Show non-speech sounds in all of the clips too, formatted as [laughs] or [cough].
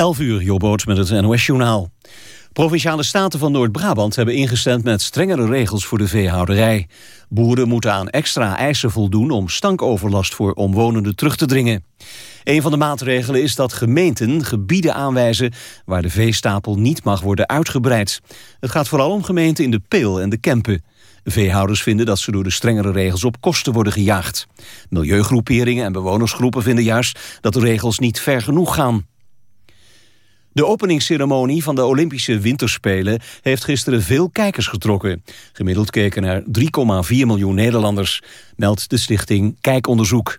11 uur, Jobboot met het NOS-journaal. Provinciale staten van Noord-Brabant hebben ingestemd met strengere regels voor de veehouderij. Boeren moeten aan extra eisen voldoen om stankoverlast voor omwonenden terug te dringen. Een van de maatregelen is dat gemeenten gebieden aanwijzen waar de veestapel niet mag worden uitgebreid. Het gaat vooral om gemeenten in de Peel en de Kempen. Veehouders vinden dat ze door de strengere regels op kosten worden gejaagd. Milieugroeperingen en bewonersgroepen vinden juist dat de regels niet ver genoeg gaan. De openingsceremonie van de Olympische Winterspelen heeft gisteren veel kijkers getrokken. Gemiddeld keken er 3,4 miljoen Nederlanders, meldt de stichting Kijkonderzoek.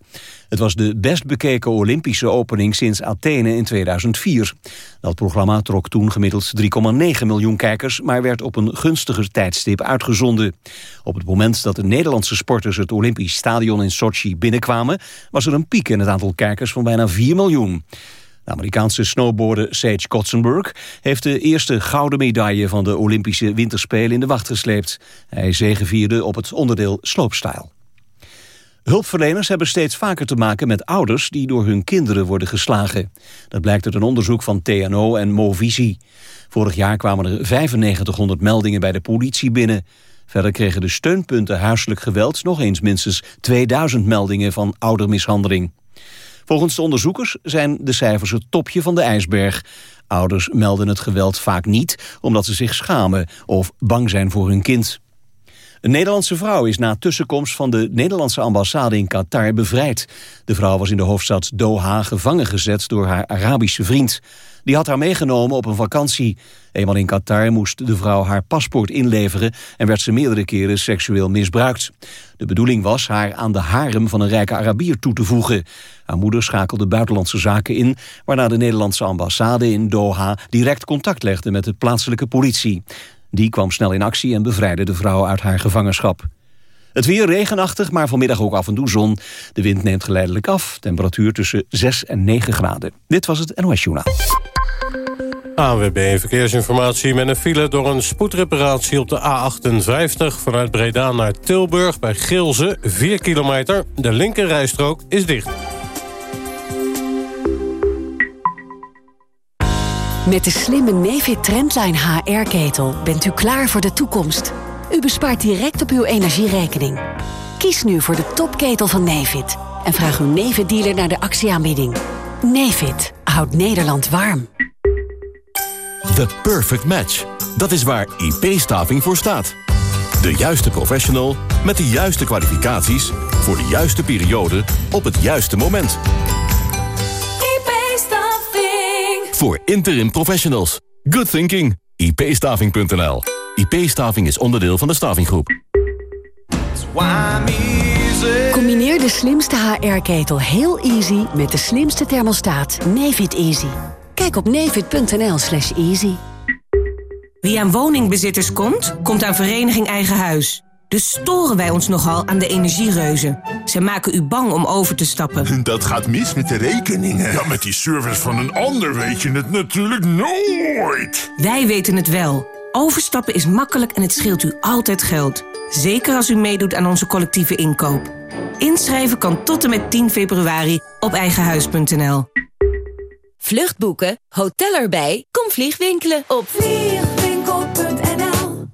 Het was de best bekeken Olympische opening sinds Athene in 2004. Dat programma trok toen gemiddeld 3,9 miljoen kijkers... maar werd op een gunstiger tijdstip uitgezonden. Op het moment dat de Nederlandse sporters het Olympisch Stadion in Sochi binnenkwamen... was er een piek in het aantal kijkers van bijna 4 miljoen. De Amerikaanse snowboarder Sage Kotzenberg heeft de eerste gouden medaille van de Olympische Winterspelen in de wacht gesleept. Hij zegevierde op het onderdeel slopestyle. Hulpverleners hebben steeds vaker te maken met ouders die door hun kinderen worden geslagen. Dat blijkt uit een onderzoek van TNO en Movisie. Vorig jaar kwamen er 9500 meldingen bij de politie binnen. Verder kregen de steunpunten huiselijk geweld nog eens minstens 2000 meldingen van oudermishandeling. Volgens de onderzoekers zijn de cijfers het topje van de ijsberg. Ouders melden het geweld vaak niet omdat ze zich schamen of bang zijn voor hun kind. Een Nederlandse vrouw is na tussenkomst van de Nederlandse ambassade in Qatar bevrijd. De vrouw was in de hoofdstad Doha gevangen gezet door haar Arabische vriend. Die had haar meegenomen op een vakantie. Eenmaal in Qatar moest de vrouw haar paspoort inleveren... en werd ze meerdere keren seksueel misbruikt. De bedoeling was haar aan de harem van een rijke Arabier toe te voegen. Haar moeder schakelde buitenlandse zaken in... waarna de Nederlandse ambassade in Doha direct contact legde met de plaatselijke politie. Die kwam snel in actie en bevrijdde de vrouw uit haar gevangenschap. Het weer regenachtig, maar vanmiddag ook af en toe zon. De wind neemt geleidelijk af. Temperatuur tussen 6 en 9 graden. Dit was het NOS Journaal. ANWB Verkeersinformatie met een file door een spoedreparatie op de A58... vanuit Breda naar Tilburg bij Gilze, 4 kilometer. De linkerrijstrook is dicht. Met de slimme Nefit Trendline HR-ketel bent u klaar voor de toekomst. U bespaart direct op uw energierekening. Kies nu voor de topketel van Nefit en vraag uw Nefit-dealer naar de actieaanbieding. Nefit houdt Nederland warm. The perfect match. Dat is waar IP-staving voor staat. De juiste professional met de juiste kwalificaties... voor de juiste periode op het juiste moment. IP-staving. Voor interim professionals. Good thinking. ipstaving.nl IP-staving is onderdeel van de stavinggroep. Combineer de slimste HR-ketel heel easy met de slimste thermostaat Nefit Easy. Kijk op nefit.nl slash easy. Wie aan woningbezitters komt, komt aan Vereniging Eigen Huis. Dus storen wij ons nogal aan de energiereuzen. Ze maken u bang om over te stappen. [laughs] Dat gaat mis met de rekeningen. Ja, met die service van een ander weet je het natuurlijk nooit. Wij weten het wel. Overstappen is makkelijk en het scheelt u altijd geld. Zeker als u meedoet aan onze collectieve inkoop. Inschrijven kan tot en met 10 februari op eigenhuis.nl. Vluchtboeken, hotel erbij, kom vliegwinkelen op vliegwinkel.nl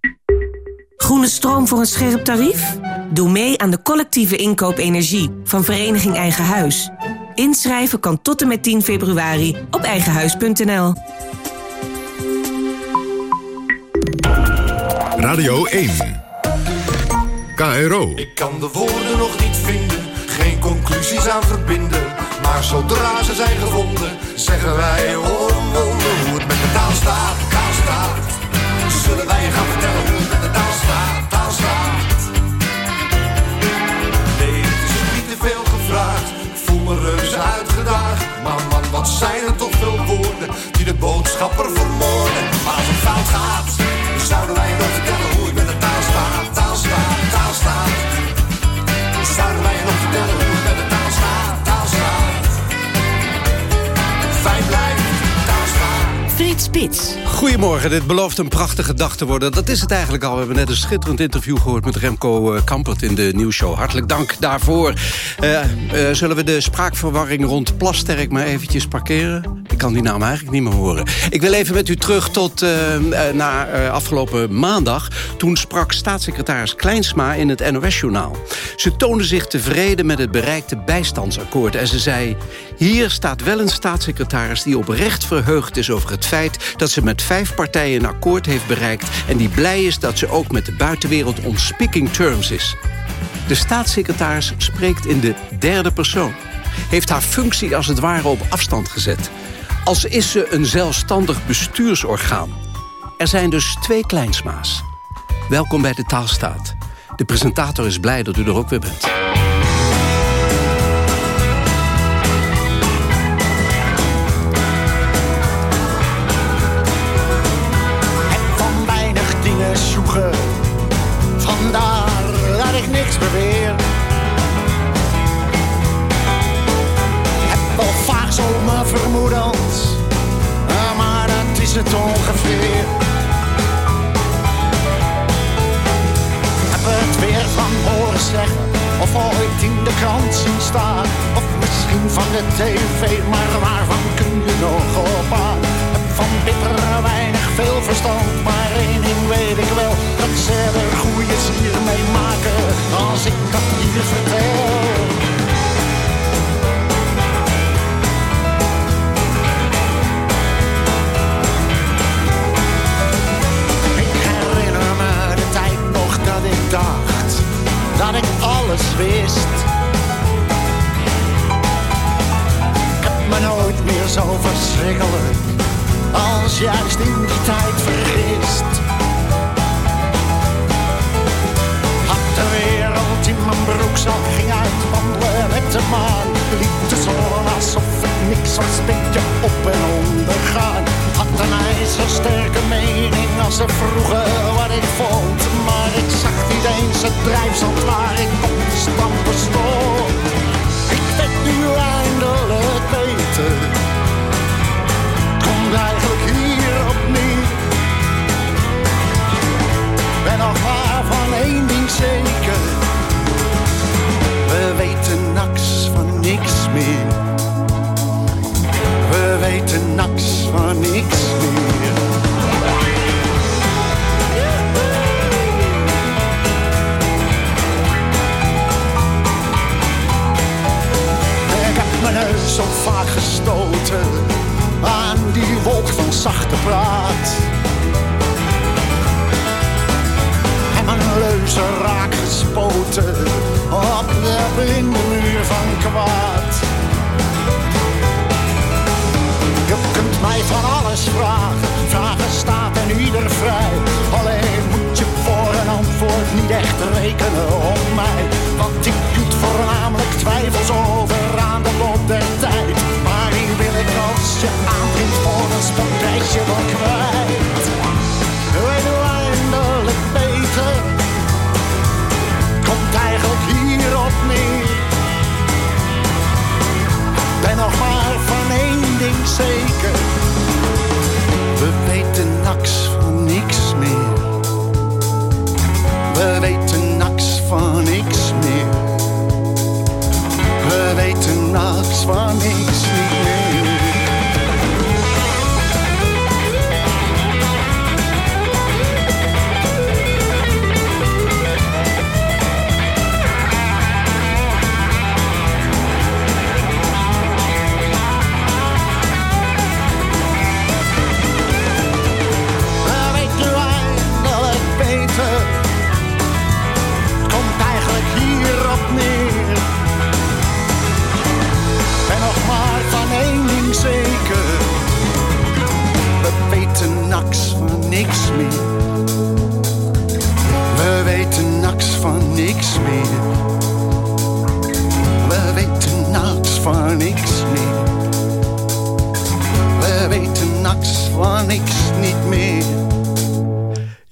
Groene stroom voor een scherp tarief? Doe mee aan de collectieve inkoop energie van Vereniging Eigen Huis. Inschrijven kan tot en met 10 februari op eigenhuis.nl. Radio 1. KRO. Ik kan de woorden nog niet vinden, geen conclusies aan verbinden. Maar zodra ze zijn gevonden, zeggen wij oh hoe het met de taal staat, taal staat. Zullen wij je gaan vertellen hoe het met de taal staat, taal staat. Nee, het is niet te veel gevraagd, ik voel me reuze uitgedaagd. Maar man, wat zijn er toch veel woorden die de boodschapper vermoorden. Maar als het fout gaat, zouden wij nog vertellen hoe het met de taal staat, taal staat, taal staat. Zouden wij nog vertellen hoe het met de taal staat, taal staat. Fijn blijft, taal staat. Frits Spits. Goedemorgen, dit belooft een prachtige dag te worden. Dat is het eigenlijk al. We hebben net een schitterend interview gehoord met Remco eh, Kampert in de nieuwsshow. Hartelijk dank daarvoor. Eh, eh, zullen we de spraakverwarring rond Plasterk maar eventjes parkeren? Ik kan die naam eigenlijk niet meer horen. Ik wil even met u terug tot uh, uh, afgelopen maandag. Toen sprak staatssecretaris Kleinsma in het NOS-journaal. Ze toonde zich tevreden met het bereikte bijstandsakkoord. En ze zei, hier staat wel een staatssecretaris... die oprecht verheugd is over het feit dat ze met vijf partijen een akkoord heeft bereikt... en die blij is dat ze ook met de buitenwereld on speaking terms is. De staatssecretaris spreekt in de derde persoon. Heeft haar functie als het ware op afstand gezet. Als is ze een zelfstandig bestuursorgaan. Er zijn dus twee kleinsma's. Welkom bij de Taalstaat. De presentator is blij dat u er ook weer bent. Het ongeveer. Heb het weer van horen zeggen, of ooit in de krant zien staan. Of misschien van de tv, maar waarvan kun je nog op? Heb van bitter weinig veel verstand, maar één ding weet ik wel, dat ze er goeies hiermee maken als ik dat hier vertel. Dacht dat ik alles wist. Ik heb me nooit meer zo verschrikkelijk als juist in die tijd vergist. Had de wereld in mijn broekzak, ging uitwandelen met de maan. Liep de zon alsof het niks was, beetje op en ondergaan. Had een ijzersterke mening als ze vroegen wat ik vond. Maar ik zag niet eens het drijfzand waar ik op stampen stond. Ik weet nu eindelijk beter eigenlijk hier opnieuw. Ben nog maar van één ding zeker. We weten niks van niks meer.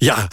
Ja, uh,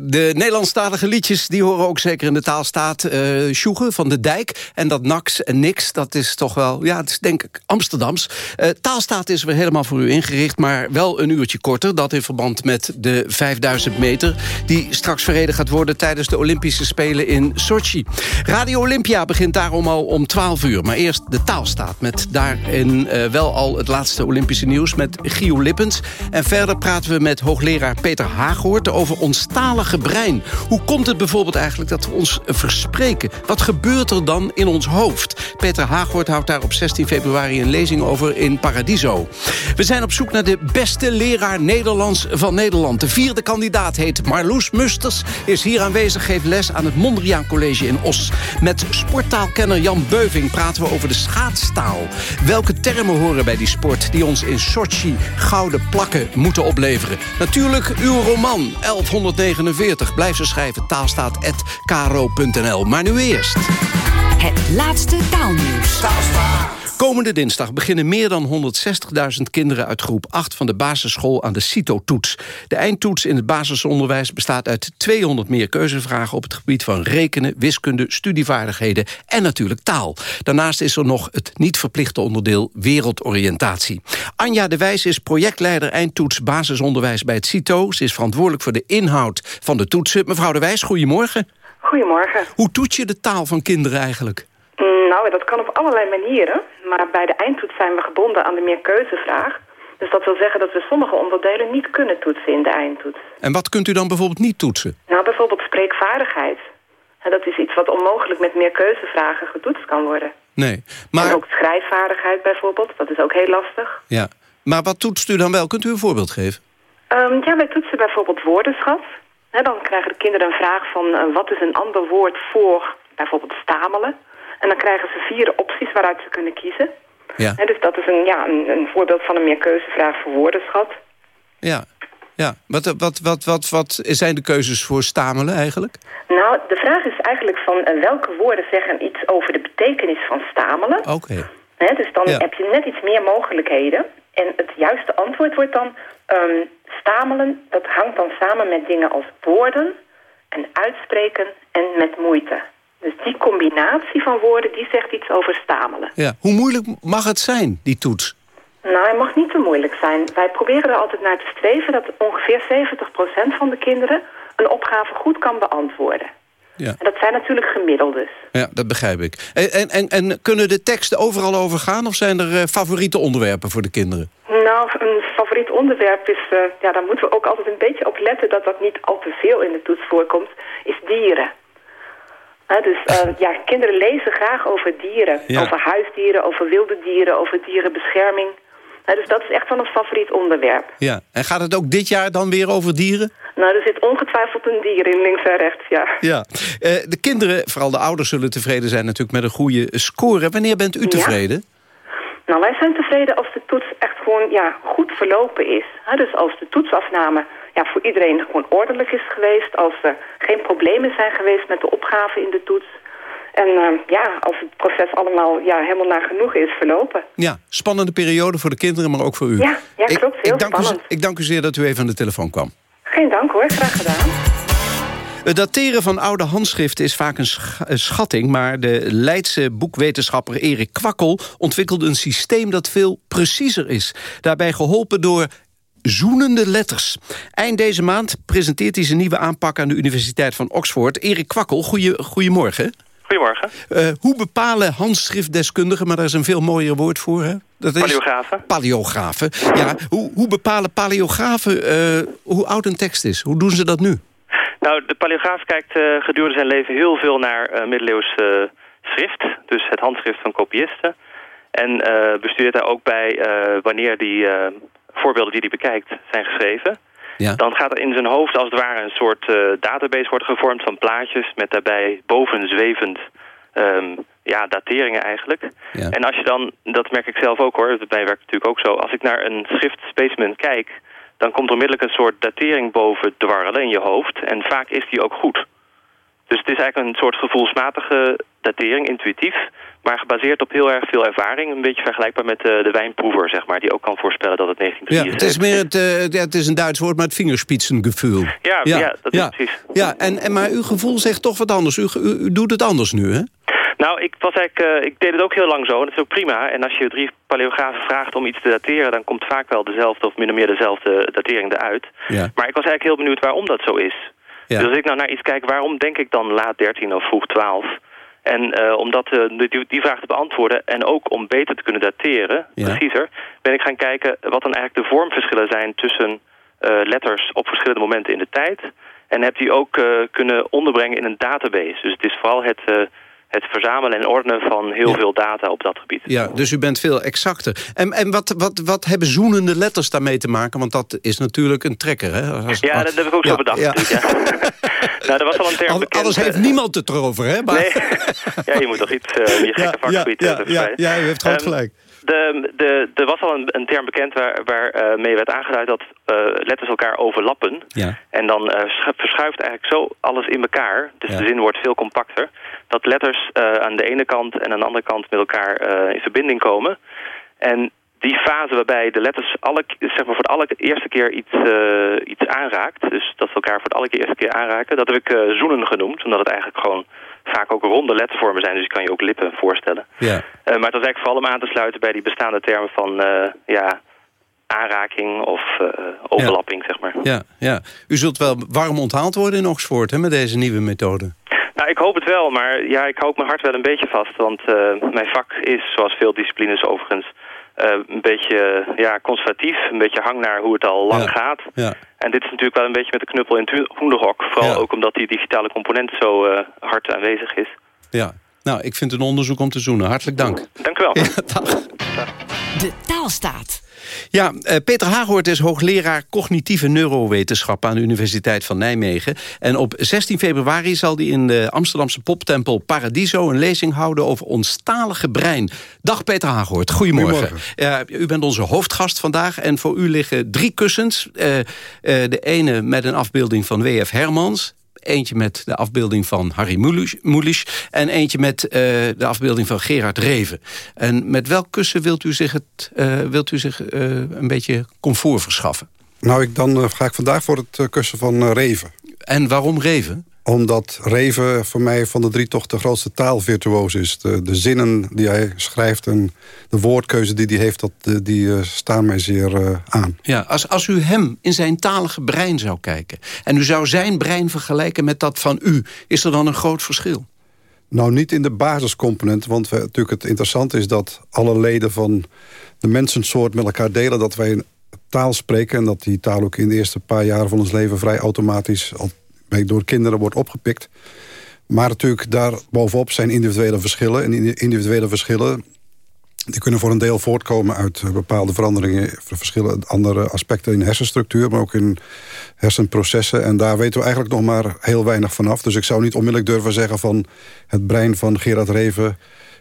de Nederlandstalige liedjes die horen ook zeker in de taalstaat. Uh, Sjoegen van de Dijk en dat Nax en Nix, dat is toch wel... ja, het is denk ik Amsterdams. Uh, taalstaat is weer helemaal voor u ingericht... maar wel een uurtje korter. Dat in verband met de 5000 meter... die straks verreden gaat worden tijdens de Olympische Spelen in Sochi. Radio Olympia begint daarom al om 12 uur. Maar eerst de taalstaat met daarin wel al het laatste Olympische nieuws... met Gio Lippens. En verder praten we met hoogleraar Peter Haaghoort... over over ons talige brein. Hoe komt het bijvoorbeeld eigenlijk dat we ons verspreken? Wat gebeurt er dan in ons hoofd? Peter Haagwoord houdt daar op 16 februari een lezing over in Paradiso. We zijn op zoek naar de beste leraar Nederlands van Nederland. De vierde kandidaat heet Marloes Musters, is hier aanwezig, geeft les aan het Mondriaan College in Os. Met sporttaalkenner Jan Beuving praten we over de schaatstaal. Welke termen horen bij die sport die ons in Sochi gouden plakken moeten opleveren? Natuurlijk uw roman 1149. Blijf ze schrijven taalstaat.kro.nl. Maar nu eerst. Het laatste taalnieuws. Komende dinsdag beginnen meer dan 160.000 kinderen uit groep 8 van de basisschool aan de CITO-toets. De eindtoets in het basisonderwijs bestaat uit 200 meer keuzevragen op het gebied van rekenen, wiskunde, studievaardigheden en natuurlijk taal. Daarnaast is er nog het niet verplichte onderdeel wereldoriëntatie. Anja de Wijs is projectleider eindtoets basisonderwijs bij het CITO. Ze is verantwoordelijk voor de inhoud van de toetsen. Mevrouw de Wijs, goedemorgen. Goedemorgen. Hoe toets je de taal van kinderen eigenlijk? Nou, dat kan op allerlei manieren. Maar bij de eindtoets zijn we gebonden aan de meerkeuzevraag. Dus dat wil zeggen dat we sommige onderdelen niet kunnen toetsen in de eindtoets. En wat kunt u dan bijvoorbeeld niet toetsen? Nou, bijvoorbeeld spreekvaardigheid. En dat is iets wat onmogelijk met meerkeuzevragen getoetst kan worden. Nee, maar... En ook schrijfvaardigheid bijvoorbeeld, dat is ook heel lastig. Ja, maar wat toetst u dan wel? Kunt u een voorbeeld geven? Um, ja, wij toetsen bijvoorbeeld woordenschat. dan krijgen de kinderen een vraag van uh, wat is een ander woord voor bijvoorbeeld stamelen. En dan krijgen ze vier opties waaruit ze kunnen kiezen. Ja. En dus dat is een, ja, een, een voorbeeld van een meerkeuzevraag voor woordenschat. Ja, ja. Wat, wat, wat, wat, wat zijn de keuzes voor stamelen eigenlijk? Nou, de vraag is eigenlijk van uh, welke woorden zeggen iets over de betekenis van stamelen. Oké. dus dan heb je net iets meer mogelijkheden. En het juiste antwoord wordt dan um, stamelen. Dat hangt dan samen met dingen als woorden en uitspreken en met moeite. Dus die combinatie van woorden, die zegt iets over stamelen. Ja. Hoe moeilijk mag het zijn, die toets? Nou, hij mag niet te moeilijk zijn. Wij proberen er altijd naar te streven dat ongeveer 70% van de kinderen een opgave goed kan beantwoorden. Ja. En dat zijn natuurlijk gemiddeldes. Ja, dat begrijp ik. En, en, en, en kunnen de teksten overal over gaan of zijn er uh, favoriete onderwerpen voor de kinderen? Nou, een favoriet onderwerp is, uh, ja, daar moeten we ook altijd een beetje op letten dat dat niet al te veel in de toets voorkomt, is dieren dus uh, ja, kinderen lezen graag over dieren. Over huisdieren, over wilde dieren, over dierenbescherming. dus dat is echt wel een favoriet onderwerp. Ja, en gaat het ook dit jaar dan weer over dieren? Nou, er zit ongetwijfeld een dier in, links en rechts, ja. Ja. Uh, de kinderen, vooral de ouders, zullen tevreden zijn natuurlijk met een goede score. Wanneer bent u tevreden? Nou, wij zijn tevreden als de toets echt gewoon ja, goed verlopen is. dus als de toetsafname ja, voor iedereen gewoon ordelijk is geweest. Als er geen problemen zijn geweest met de opgave in de toets. En uh, ja, als het proces allemaal ja, helemaal naar genoeg is verlopen. Ja, spannende periode voor de kinderen, maar ook voor u. Ja, ja klopt. Heel ik, dank spannend. U, ik dank u zeer dat u even aan de telefoon kwam. Geen dank hoor, graag gedaan. Het dateren van oude handschriften is vaak een schatting... maar de Leidse boekwetenschapper Erik Kwakkel ontwikkelde een systeem dat veel preciezer is. Daarbij geholpen door zoenende letters. Eind deze maand presenteert hij zijn nieuwe aanpak aan de Universiteit van Oxford. Erik Kwakkel, goeie, goedemorgen. Goedemorgen. Uh, hoe bepalen handschriftdeskundigen, maar daar is een veel mooier woord voor, hè? Dat is paleografen. Paleografen, ja. Hoe, hoe bepalen paleografen uh, hoe oud een tekst is? Hoe doen ze dat nu? Nou, de paleograaf kijkt uh, gedurende zijn leven heel veel naar middeleeuws schrift. Dus het handschrift van kopiisten. En bestudeert daar ook bij wanneer die voorbeelden die hij bekijkt zijn geschreven... Ja. dan gaat er in zijn hoofd als het ware een soort uh, database worden gevormd van plaatjes... met daarbij bovenzwevend um, ja, dateringen eigenlijk. Ja. En als je dan, dat merk ik zelf ook hoor, bij mij werkt natuurlijk ook zo... als ik naar een schriftspecimen kijk... dan komt er onmiddellijk een soort datering boven dwarrelen in je hoofd. En vaak is die ook goed. Dus het is eigenlijk een soort gevoelsmatige datering, intuïtief. Maar gebaseerd op heel erg veel ervaring. Een beetje vergelijkbaar met uh, de wijnproever, zeg maar. Die ook kan voorspellen dat het 1973 ja, het is. Meer het, uh, ja, het is een Duits woord, maar het vingerspitsengevoel. Ja, ja, ja dat is precies. Ja, en, en, maar uw gevoel zegt toch wat anders. U, u, doet het anders nu, hè? Nou, ik, was eigenlijk, uh, ik deed het ook heel lang zo. En dat is ook prima. En als je drie paleografen vraagt om iets te dateren... dan komt vaak wel dezelfde of min of meer dezelfde datering eruit. Ja. Maar ik was eigenlijk heel benieuwd waarom dat zo is. Dus als ik nou naar iets kijk, waarom denk ik dan laat 13 of vroeg 12... En uh, om dat, uh, die, die, vraag te beantwoorden en ook om beter te kunnen dateren, ja. preciezer, ben ik gaan kijken wat dan eigenlijk de vormverschillen zijn tussen uh, letters op verschillende momenten in de tijd. En heb die ook kunnen onderbrengen in een database. Dus het is vooral het het verzamelen en ordenen van heel veel data op dat gebied. Ja, dus u bent veel exacter. En, en wat, wat, wat hebben zoenende letters daarmee te maken? Want dat is natuurlijk een trekker, hè? Als, ja, dat heb ik ook zo bedacht. Ja. [laughs] nou, dat was al een term bekend. Anders heeft eh, niemand het erover, hè? Maar... Nee. [laughs] ja, je moet toch iets uh, je gekke vakgebied ja, ja, ja, u heeft groot um, gelijk. De, de, er was al een, een term bekend waar, waar uh, mee werd aangeduid dat uh, letters elkaar overlappen. Ja. En dan uh, verschuift eigenlijk zo alles in elkaar. Dus ja. de zin wordt veel compacter. Dat letters aan de ene kant en aan de andere kant met elkaar in verbinding komen. En die fase waarbij de letters alle, zeg maar voor de allereerste keer iets, iets aanraakt. Dus dat ze elkaar voor de allereerste keer aanraken. Dat heb ik zoenen genoemd. Omdat het eigenlijk gewoon vaak ook ronde lettervormen zijn, dus je kan je ook lippen voorstellen. Ja. Uh, maar het was eigenlijk vooral om aan te sluiten bij die bestaande termen van uh, ja, aanraking of uh, overlapping, ja. zeg maar. Ja, ja. U zult wel warm onthaald worden in Oxford hè, met deze nieuwe methode. Nou, ik hoop het wel, maar ja, ik houd mijn hart wel een beetje vast. Want mijn vak is, zoals veel disciplines overigens, een beetje ja, conservatief. Een beetje hang naar hoe het al lang ja. gaat. Ja. En dit is natuurlijk wel een beetje met de knuppel in het hoenderhok. Vooral ook omdat die digitale component zo uh, hard aanwezig is. Ja, nou, ik vind een onderzoek om te zoenen. Hartelijk dank. Dank u wel. dag. De taalstaat. Ja, uh, Peter Haaghoort is hoogleraar cognitieve neurowetenschap... aan de Universiteit van Nijmegen. En op 16 februari zal hij in de Amsterdamse poptempel Paradiso... een lezing houden over ons talige brein. Dag Peter Haaghoort, goedemorgen. goedemorgen. Uh, u bent onze hoofdgast vandaag en voor u liggen drie kussens. Uh, de ene met een afbeelding van W.F. Hermans... Eentje met de afbeelding van Harry Mulisch... en eentje met uh, de afbeelding van Gerard Reven. En met welk kussen wilt u zich, het, uh, wilt u zich uh, een beetje comfort verschaffen? Nou, ik dan ga ik vandaag voor het kussen van Reven. En waarom Reven? Omdat Reven voor mij van de drie toch de grootste taalvirtuoos is. De, de zinnen die hij schrijft en de woordkeuze die hij heeft... Dat, die uh, staan mij zeer uh, aan. Ja, als, als u hem in zijn talige brein zou kijken... en u zou zijn brein vergelijken met dat van u... is er dan een groot verschil? Nou, niet in de basiscomponent. Want we, natuurlijk het interessante is dat alle leden van de mensensoort met elkaar delen... dat wij taal spreken en dat die taal ook in de eerste paar jaren van ons leven... vrij automatisch al door kinderen wordt opgepikt. Maar natuurlijk daar bovenop zijn individuele verschillen. En individuele verschillen die kunnen voor een deel voortkomen uit bepaalde veranderingen... verschillen andere aspecten in hersenstructuur... maar ook in hersenprocessen. En daar weten we eigenlijk nog maar heel weinig vanaf. Dus ik zou niet onmiddellijk durven zeggen van... het brein van Gerard Reven...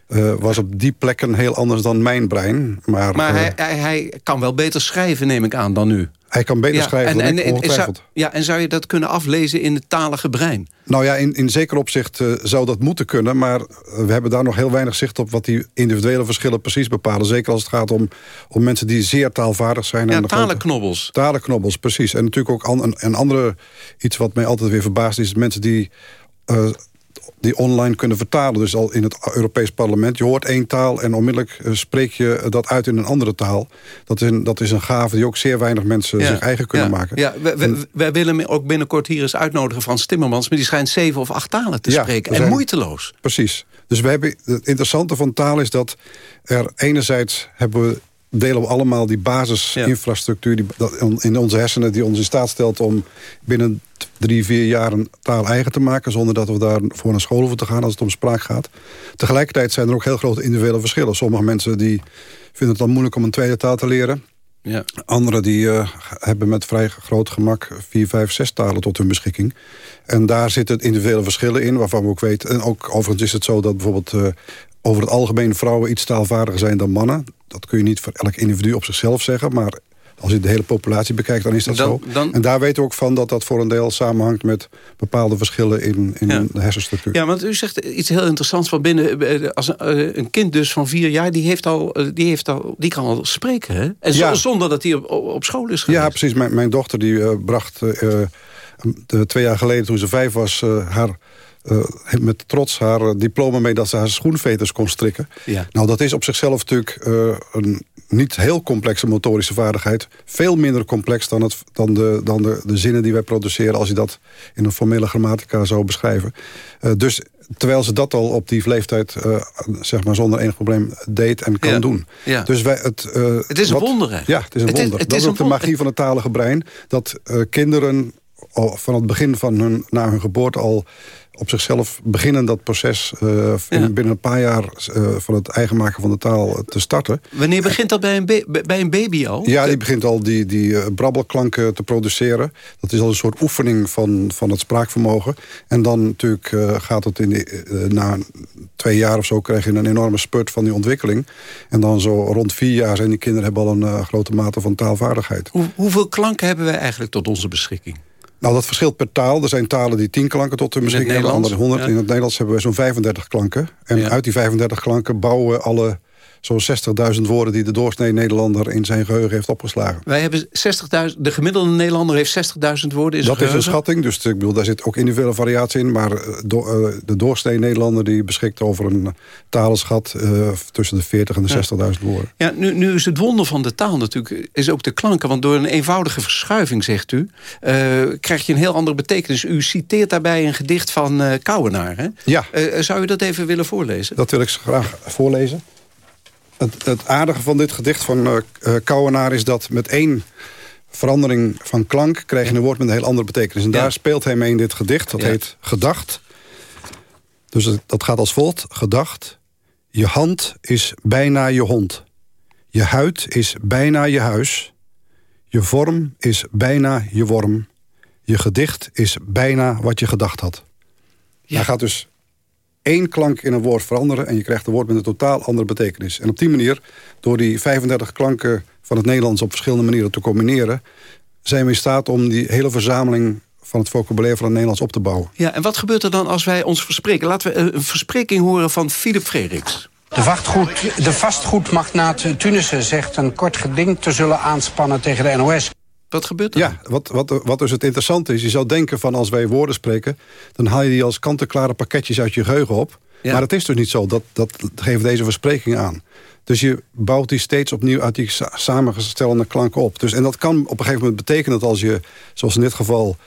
Uh, was op die plekken heel anders dan mijn brein. Maar, maar hij, hij, hij, kan wel beter schrijven, neem ik aan, dan u. Hij kan beter ja, schrijven en, dan en, ik, zou, ja, en zou je dat kunnen aflezen in het talige brein? Nou ja, in, in zeker opzicht uh, zou dat moeten kunnen. Maar we hebben daar nog heel weinig zicht op... wat die individuele verschillen precies bepalen. Zeker als het gaat om, om mensen die zeer taalvaardig zijn. Ja, talenknobbels. Talenknobbels, precies. En natuurlijk ook an, een, een andere... iets wat mij altijd weer verbaast is... mensen die... Uh, die online kunnen vertalen. Dus al in het Europees parlement. Je hoort één taal en onmiddellijk uh, spreek je dat uit in een andere taal. Dat is een, dat is een gave die ook zeer weinig mensen ja. zich eigen kunnen ja. maken. Ja, wij, wij, wij willen ook binnenkort hier eens uitnodigen... Frans Timmermans, maar die schijnt zeven of acht talen te ja, spreken. zijn, en moeiteloos. Precies. Dus we hebben, het interessante van taal is dat er enerzijds hebben we delen we allemaal die basisinfrastructuur die, in onze hersenen... die ons in staat stelt om binnen drie, vier jaar een taal eigen te maken... zonder dat we daar voor naar school hoeven te gaan als het om spraak gaat. Tegelijkertijd zijn er ook heel grote individuele verschillen. Sommige mensen die vinden het dan moeilijk om een tweede taal te leren. Ja. Anderen die uh, hebben met vrij groot gemak vier, vijf, zes talen tot hun beschikking. En daar zitten individuele verschillen in, waarvan we ook weten... en ook overigens is het zo dat bijvoorbeeld... Uh, over het algemeen vrouwen iets taalvaardiger zijn dan mannen. Dat kun je niet voor elk individu op zichzelf zeggen. Maar Als je de hele populatie bekijkt, dan is dat Dan- zo. dan- En daar weten we ook van dat dat voor een deel samenhangt... met bepaalde verschillen in, in Ja. de hersenstructuur. Ja, want u zegt iets heel interessants van binnen. eh, Als een, eh, een kind dus van vier jaar, die, heeft al, eh, die, heeft al, die kan al spreken. Hè? En Ja. zonder dat hij op, op school is geweest. Ja, precies. Mijn, mijn dochter die bracht de, twee jaar geleden, toen ze vijf was... haar, eh, met trots haar eh, diploma mee dat ze haar schoenveters kon strikken. Ja. Nou, dat is op zichzelf natuurlijk eh, een niet heel complexe motorische vaardigheid. Veel minder complex dan, het, dan, de, dan de, de zinnen die wij produceren... als je dat in een formele grammatica zou beschrijven. Eh, dus terwijl ze dat al op die leeftijd... eh, zeg maar zonder enig probleem deed en kan Ja. doen. Ja. Dus wij, het, eh, Het is een wat- wonder, hè? Ja, het is een Het is- wonder. het dat is een ook de magie van het talige brein. Dat eh, kinderen van het begin van hun, na hun geboorte al op zichzelf beginnen dat proces eh, Ja. binnen een paar jaar eh, van het eigen maken van de taal eh, te starten. Wanneer begint dat bij een, bij een baby al? Ja, die begint al die, die brabbelklanken te produceren. Dat is al een soort oefening van, van het spraakvermogen. En dan natuurlijk gaat het in die, na twee jaar of zo... krijg je een enorme spurt van die ontwikkeling. En dan zo rond vier jaar zijn die kinderen hebben al een grote mate van taalvaardigheid. Hoe, hoeveel klanken hebben wij eigenlijk tot onze beschikking? Nou, dat verschilt per taal. Er zijn talen die 10 klanken tot hun beschikking hebben. Andere Nederlands? 100. In het Nederlands hebben we zo'n 35 klanken. En uit die 35 klanken bouwen we alle zo'n 60.000 woorden... die de doorsnee Nederlander in zijn geheugen heeft opgeslagen. Wij hebben 60.000, de gemiddelde Nederlander heeft 60.000 woorden in zijn Dat is een schatting, dus ik bedoel, daar zit ook individuele variatie in. Maar eh, do- eh, de doorsnee Nederlander die beschikt over een talenschat... eh, tussen de 40 en de 60.000 woorden. Ja, nu, nu is het wonder van de taal natuurlijk is ook de klanken. Want door een eenvoudige verschuiving, zegt u... eh, krijg je een heel andere betekenis. U citeert daarbij een gedicht van eh Kouwenaar. Hè? Ja. Eh, zou u dat even willen voorlezen? Dat wil ik graag voorlezen. Het, het aardige van dit gedicht van eh, Kouwenaar is dat met één verandering van klank... krijg je een woord met een heel andere betekenis. En Ja. daar speelt hij mee in dit gedicht. Dat Ja. heet gedacht. Dus het- dat gaat als volgt. Gedacht. Je hand is bijna je hond. Je huid is bijna je huis. Je vorm is bijna je worm. Je gedicht is bijna wat je gedacht had. Hij gaat dus één klank in een woord veranderen... en je krijgt een woord met een totaal andere betekenis. En op die manier, door die 35 klanken van het Nederlands... op verschillende manieren te combineren... zijn we in staat om die hele verzameling van het vocabulaire van het Nederlands op te bouwen. Ja, en wat gebeurt er dan als wij ons verspreken? Laten we eh, een verspreking horen van Philip Frederiks. De, vastgoed, de vastgoedmagnaat Tunissen zegt een kort geding te zullen aanspannen tegen de NOS. Wat gebeurt er? Ja, wat, wat, wat dus het interessante is... je zou denken van als wij woorden spreken... dan haal je die als kant-en-klare pakketjes uit je geheugen op. Ja. Maar het is dus niet zo. Dat, dat geeft deze verspreking aan. Dus je bouwt die steeds opnieuw uit die sa- samengestelde klanken op. Dus, en dat kan op een gegeven moment betekenen dat als je, zoals in dit geval...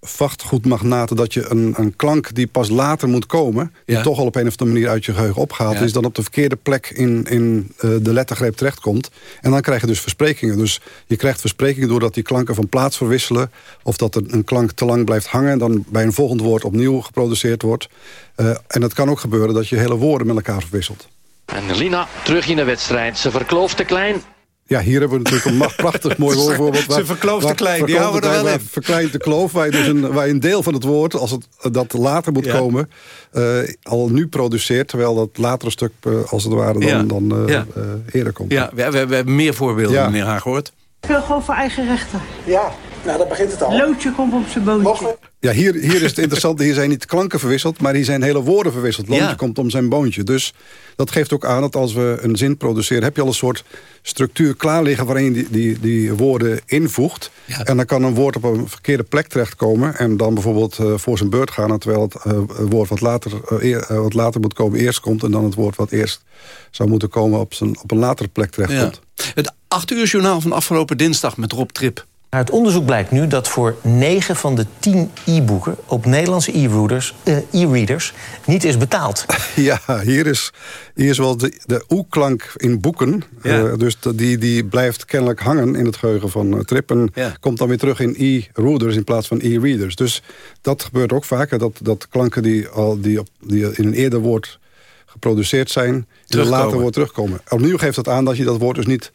vastgoedmagnaten, dat je een, een klank die pas later moet komen... die Ja. toch al op een of andere manier uit je geheugen opgehaald Ja. is... dan op de verkeerde plek in, in eh, de lettergreep terechtkomt. En dan krijg je dus versprekingen. Dus je krijgt versprekingen doordat die klanken van plaats verwisselen... of dat er een klank te lang blijft hangen... en dan bij een volgend woord opnieuw geproduceerd wordt. Eh, en het kan ook gebeuren dat je hele woorden met elkaar verwisselt. En Lina terug in de wedstrijd. Ze verklooft te klein. Ja, hier hebben we natuurlijk een mag- prachtig mooi [laughs] voorbeeld. ze verklooft te klein, die houden we er wel in. Verkleint de kloof, waar je, dus een, waar je een deel van het woord, als het dat later moet Ja. komen, eh, al nu produceert. Terwijl dat latere stuk, eh, als het ware, dan, Ja. dan eh, Ja. eh, eerder komt. Ja, we, we, we hebben meer voorbeelden, Ja. meneer Haaghoort. Ik wil gewoon voor eigen rechten. Ja, nou daar begint het al. Loodje komt op zijn bootje. Ja, hier, hier is het interessante. Hier zijn niet klanken verwisseld, maar hier zijn hele woorden verwisseld. Lontje Ja. komt om zijn boontje. Dus dat geeft ook aan dat als we een zin produceren... heb je al een soort structuur klaar liggen waarin je die, die, die woorden invoegt. En dan kan een woord op een verkeerde plek terechtkomen... en dan bijvoorbeeld eh, voor zijn beurt gaan... terwijl het eh, woord wat later, eh, eer- wat later moet komen eerst komt... en dan het woord wat eerst zou moeten komen op, zijn, op een latere plek terechtkomt. Het 8 uur journaal van afgelopen dinsdag met Rob Trip. Uit onderzoek blijkt nu dat voor 9 van de 10 e-boeken op Nederlandse e-readers eh, e-readers niet is betaald. [laughs] Ja, hier is, hier is wel de, de oe-klank in boeken. Ja. Eh, dus die, die blijft kennelijk hangen in het geheugen van uh, Trip. En Ja. komt dan weer terug in e-readers in plaats van e-readers. Dus dat gebeurt ook vaker. Dat, dat klanken die, al, die, op, die in een eerder woord geproduceerd zijn... later woord terugkomen. Opnieuw geeft dat aan dat je dat woord dus niet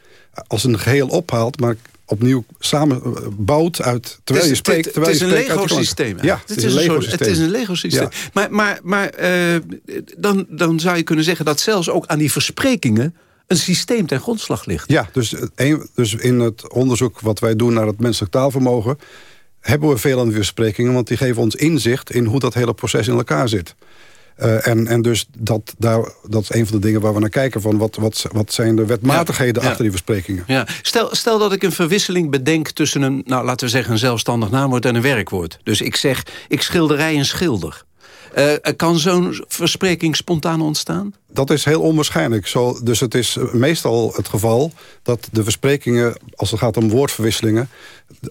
als een geheel ophaalt... maar opnieuw samen eh, bouwt uit terwijl Het je spreekt. Het, terwijl het is je een. Lego-systeem. Ja, het, is een soort- het is een Lego-systeem. Ja. Maar, maar, maar eh, dan, dan zou je kunnen zeggen dat zelfs ook aan die versprekingen... een systeem ten grondslag ligt. Ja, dus, het een- dus in het onderzoek wat wij doen naar het menselijk taalvermogen... hebben we veel aan die besprekingen, want die geven ons inzicht... in hoe dat hele proces in elkaar zit. Eh, en, en dus dat, daar, dat is een van de dingen waar we naar kijken... van wat, wat, wat zijn de wetmatigheden Ja. achter die versprekingen. Ja. Stel, stel dat ik een verwisseling bedenk tussen een, nou, laten we zeggen, een zelfstandig naamwoord en een werkwoord. Dus ik zeg, ik schilderij een schilder. Eh, kan zo'n verspreking spontaan ontstaan? Dat is heel onwaarschijnlijk. Zo, dus het is meestal het geval dat de versprekingen... als het gaat om woordverwisselingen...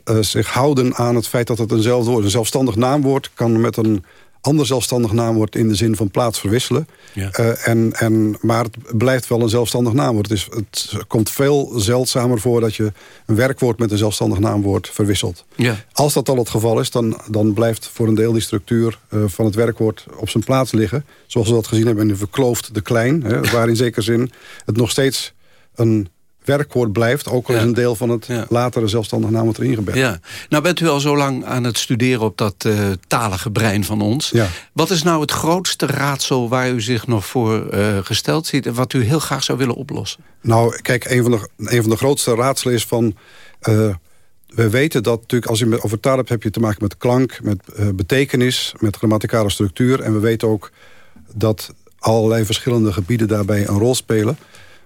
eh, zich houden aan het feit dat het eenzelfde woord... een zelfstandig naamwoord kan met een ander zelfstandig naamwoord... in de zin van plaats verwisselen. Ja. Eh, en, en, maar het blijft wel een zelfstandig naamwoord. Het, is, het komt veel zeldzamer voor dat je een werkwoord... met een zelfstandig naamwoord verwisselt. Ja. Als dat al het geval is, dan, dan blijft voor een deel die structuur eh, van het werkwoord op zijn plaats liggen. Zoals we dat gezien hebben in de verkloofd de klein. Hè, waar in zekere zin het nog steeds een werkwoord blijft. Ook al is Ja. een deel van het latere zelfstandig naamwoord erin gebed. Ja. Nou bent u al zo lang aan het studeren op dat eh, talige brein van ons. Ja. Wat is nou het grootste raadsel waar u zich nog voor eh, gesteld ziet... en wat u heel graag zou willen oplossen? Nou, kijk, een van de, een van de grootste raadselen is van... eh, we weten dat natuurlijk als je met, over taal hebt... heb je te maken met klank, met betekenis, met grammaticale structuur. En we weten ook dat allerlei verschillende gebieden daarbij een rol spelen.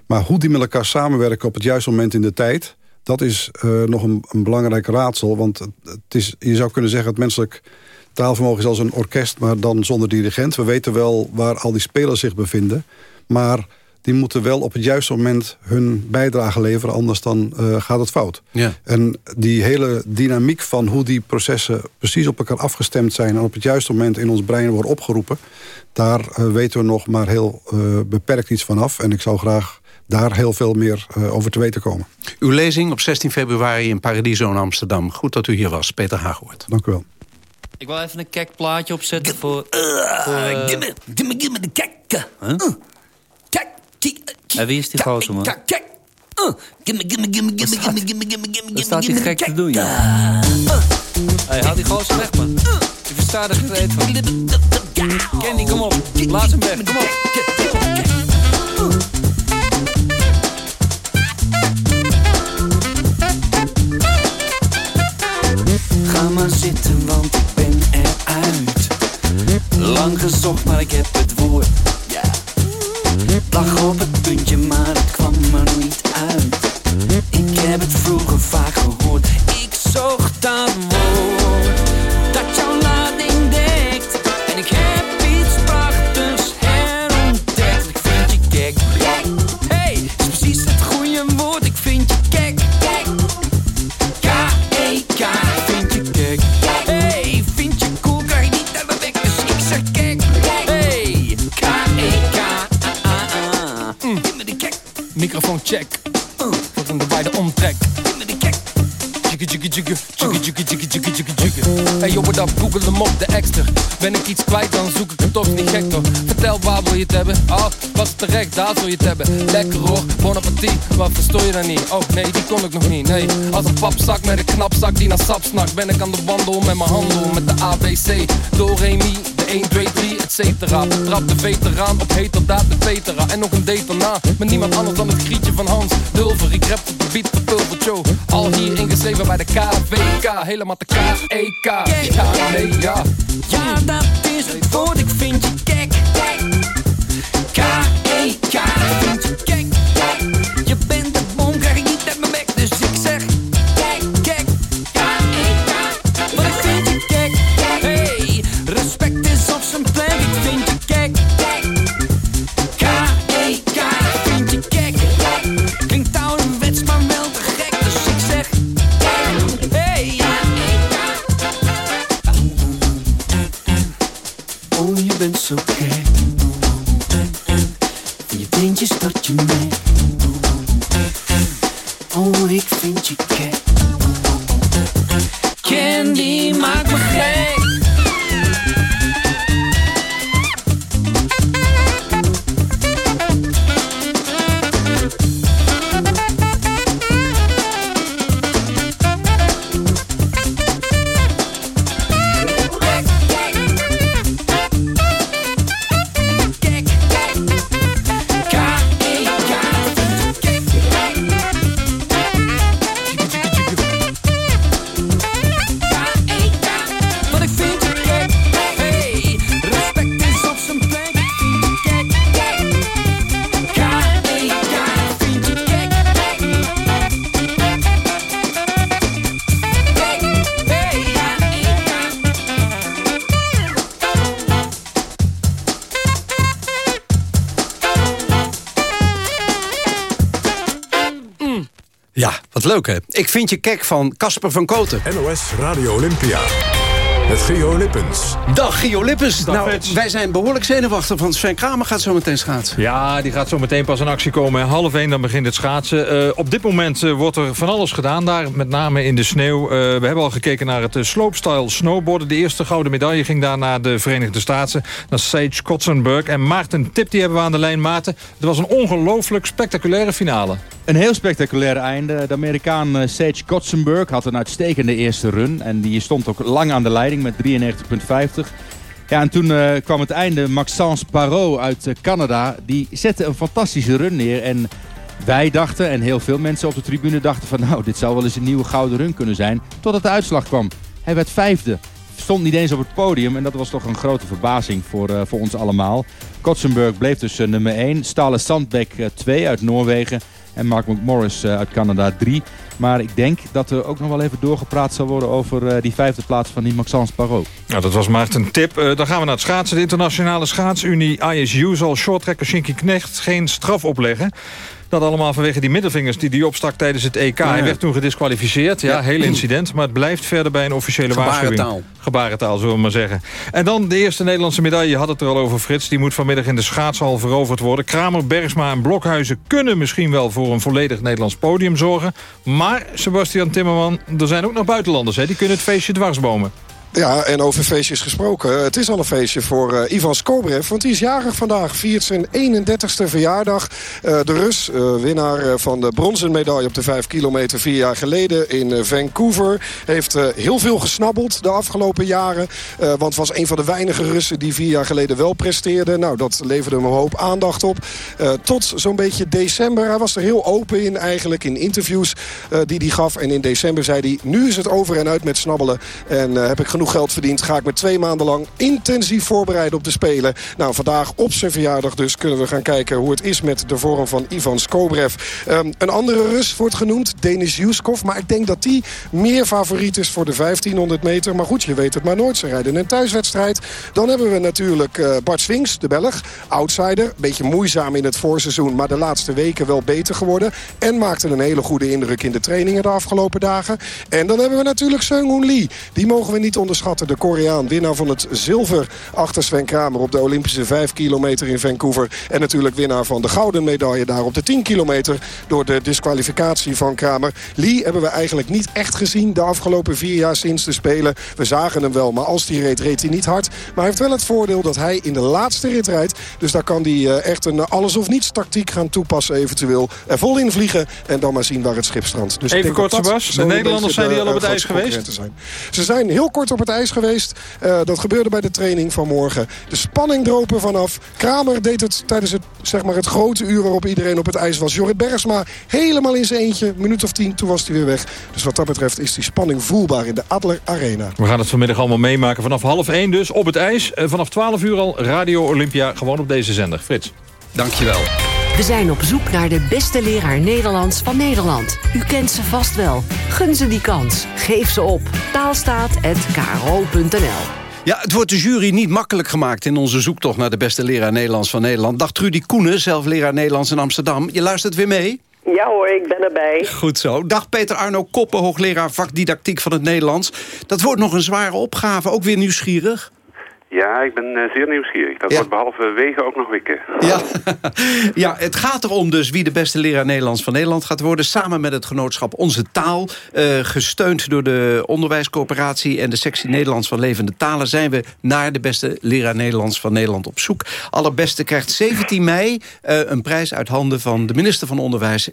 Maar hoe die met elkaar samenwerken op het juiste moment in de tijd... dat is eh, nog een, een belangrijk raadsel. Want het, is, je zou kunnen zeggen... het menselijk taalvermogen is als een orkest, maar dan zonder dirigent. We weten wel waar al die spelers zich bevinden. Maar die moeten wel op het juiste moment hun bijdrage leveren... anders dan eh, gaat het fout. Ja. En die hele dynamiek van hoe die processen precies op elkaar afgestemd zijn... en op het juiste moment in ons brein worden opgeroepen... daar eh, weten we nog maar heel beperkt iets van af. En ik zou graag daar heel veel meer eh, over te weten komen. Uw lezing op 16 februari in Paradiso in Amsterdam. Goed dat u hier was, Peter Haaghoort. Dank u wel. Ik wil even een kek plaatje opzetten voor... Uh. Gimme, gimme, gimme de kek. Huh? Kek, En wie is die gozer, man? Kek, Gimme, gimme, gimme, gimme, gimme, gimme, gimme, gimme, Wat staat die gek te doen, ja? Hij haal die gozer weg, man. Je verstaat er geen van. Candy, kom op. Laat hem weg, kom op. Ga maar zitten, want ik ben eruit. Lang gezocht, maar ik heb het woord. Ja. Lag op het puntje, maar het kwam er niet uit. Ik heb het vroeger vaak gehoord. Ik zocht dat woord microfoon check. wat een de beide omtrek. Jiggy jiggy jiggy, jiggy jiggy jiggy jiggy jiggy jiggy. Hey yo, wat up, google hem op de extra. Ben ik iets kwijt, dan zoek ik het toch niet gek toch. Vertel waar wil je het hebben? Ah, was het terecht, daar zul je het hebben. Lekker hoor, bon appetit, wat verstoor je dan niet? Oh nee, die kon ik nog niet, nee. Als een papzak met een knapzak die naar sap snakt. Ben ik aan de wandel met mijn handel, met de ABC. Door Remy, 1, 2, 3, et cetera. Betrap de veteraan op heterdaad de vetera. En nog een date daarna, met niemand anders dan het grietje van Hans Dulver. Ik rap op de beat van Pulver. Al hier ingeschreven bij de KVK, helemaal de K-E-K. Ja, nee, ja. Ja, dat is het woord, ik vind je gek. Ik vind je kek van Casper van Koten. NOS Radio Olympia. Met Gio Lippens. Dag Gio Lippens. nou, wij zijn behoorlijk zenuwachtig, want Sven Kramer gaat zo meteen schaatsen. Ja, die gaat zo meteen pas in actie komen. Half één, dan begint het schaatsen. Eh, op dit moment eh, wordt er van alles gedaan daar, met name in de sneeuw. Eh, we hebben al gekeken naar het slopestyle snowboarden. De eerste gouden medaille ging daar naar de Verenigde Staten. Naar Sage Kotzenberg. En Maarten Tip, die hebben we aan de lijn. Maarten, het was een ongelooflijk spectaculaire finale. Een heel spectaculair einde. De Amerikaan Sage Kotzenberg had een uitstekende eerste run. En die stond ook lang aan de leiding met 93,50. Ja, en toen uh, kwam het einde. Maxence Parot uit uh, Canada. Die zette een fantastische run neer. En wij dachten, en heel veel mensen op de tribune dachten van... nou, dit zou wel eens een nieuwe gouden run kunnen zijn. Totdat de uitslag kwam. Hij werd vijfde. Stond niet eens op het podium. En dat was toch een grote verbazing voor, uh, voor ons allemaal. Kotzenberg bleef dus nummer 1. Stale Sandbeck 2 uit Noorwegen. En Mark McMorris uit Canada 3. Maar ik denk dat er ook nog wel even doorgepraat zal worden... over uh, die vijfde plaats van die Maxence Parot. Nou, dat was Maarten een tip. Uh, dan gaan we naar het schaatsen. De internationale schaatsunie ISU zal shorttrekker Shinky Knecht geen straf opleggen. Dat allemaal vanwege die middelvingers die hij opstak tijdens het EK. ja. Hij werd toen gedisqualificeerd. Ja, Ja. heel incident. Maar het blijft verder bij een officiële waarschuwing. Gebarentaal. Gebarentaal, zullen we maar zeggen. En dan de eerste Nederlandse medaille. Je had het er al over, Frits. Die moet vanmiddag in de schaatshal veroverd worden. Kramer, Bergsma en Blokhuizen kunnen misschien wel voor een volledig Nederlands podium zorgen. Maar, Sebastian Timmerman, er zijn ook nog buitenlanders. Hè? Die kunnen het feestje dwarsbomen. Ja, en over feestjes gesproken. Het is al een feestje voor eh, Ivan Skobrev. Want die is jarig vandaag. Viert zijn 31ste verjaardag. Eh, de Rus, eh, winnaar van de bronzen medaille op de 5 kilometer vier jaar geleden in Vancouver. Heeft heel veel gesnabbeld de afgelopen jaren. Want was een van de weinige Russen die vier jaar geleden wel presteerde. Nou, dat leverde hem een hoop aandacht op. Tot zo'n beetje december. Hij was er heel open in eigenlijk in interviews die hij gaf. En in december zei hij, nu is het over en uit met snabbelen. En heb ik genoeg geld verdiend. Ga ik me twee maanden lang intensief voorbereiden op de Spelen. Nou, vandaag op zijn verjaardag dus kunnen we gaan kijken hoe het is met de vorm van Ivan Skobrev. Ehm, een andere Rus wordt genoemd, Denis Yuskov. Maar ik denk dat die meer favoriet is voor de 1500 meter. Maar goed, je weet het maar nooit. Ze rijden een thuiswedstrijd. Dan hebben we natuurlijk eh, Bart Swings, de Belg. Outsider, beetje moeizaam in het voorseizoen. Maar de laatste weken wel beter geworden. En maakte een hele goede indruk in de trainingen de afgelopen dagen. En dan hebben we natuurlijk Seung-Hoon Lee. Die mogen we niet onderschatten. De Koreaan, winnaar van het zilver achter Sven Kramer... op de Olympische 5 kilometer in Vancouver. En natuurlijk winnaar van de gouden medaille daar op de 10 kilometer... door de disqualificatie van Kramer. Lee hebben we eigenlijk niet echt gezien de afgelopen vier jaar sinds de Spelen. We zagen hem wel, maar als die reed, reed hij niet hard. Maar hij heeft wel het voordeel dat hij in de laatste rit rijdt. Dus daar kan hij eh, echt een alles-of-niets tactiek gaan toepassen eventueel. Er vol in vliegen en dan maar zien waar het schip strandt. Dus Even kort, Sebas. De Nederlanders zijn die al op de, het eh, ijs geweest? Zijn. Ze zijn heel kort op het ijs geweest. Eh, dat gebeurde bij de training van morgen. De spanning droop er vanaf. Kramer deed het tijdens het, zeg maar, het grote uur waarop iedereen op het ijs was. Jorrit Bergsma helemaal in zijn eentje. Een minuut of tien, toen was hij weer weg. Dus wat dat betreft is die spanning voelbaar in de Adler Arena. We gaan het vanmiddag allemaal meemaken. Vanaf half één dus op het ijs. Eh, Vanaf 12 uur al Radio Olympia. Gewoon op deze zender. Frits. Dankjewel. We zijn op zoek naar de beste leraar Nederlands van Nederland. U kent ze vast wel. Gun ze die kans. Geef ze op. Taalstaat.kro.nl Ja, het wordt de jury niet makkelijk gemaakt in onze zoektocht naar de beste leraar Nederlands van Nederland. Dag Trudy Koenen, zelf leraar Nederlands in Amsterdam. Je luistert weer mee? Ja hoor, ik ben erbij. Goed zo. Dag Peter Arno Koppen, hoogleraar vakdidactiek van het Nederlands. Dat wordt nog een zware opgave, ook weer nieuwsgierig. Ja, ik ben eh, zeer nieuwsgierig. Dat Ja. wordt behalve wegen ook nog wikken. Ja. [laughs] ja, het gaat erom dus wie de beste leraar Nederlands van Nederland gaat worden. Samen met het genootschap Onze Taal. eh, gesteund door de onderwijscoöperatie en de sectie Nederlands van Levende Talen... zijn we naar de beste leraar Nederlands van Nederland op zoek. Allerbeste krijgt 17 mei eh, een prijs uit handen van de minister van Onderwijs,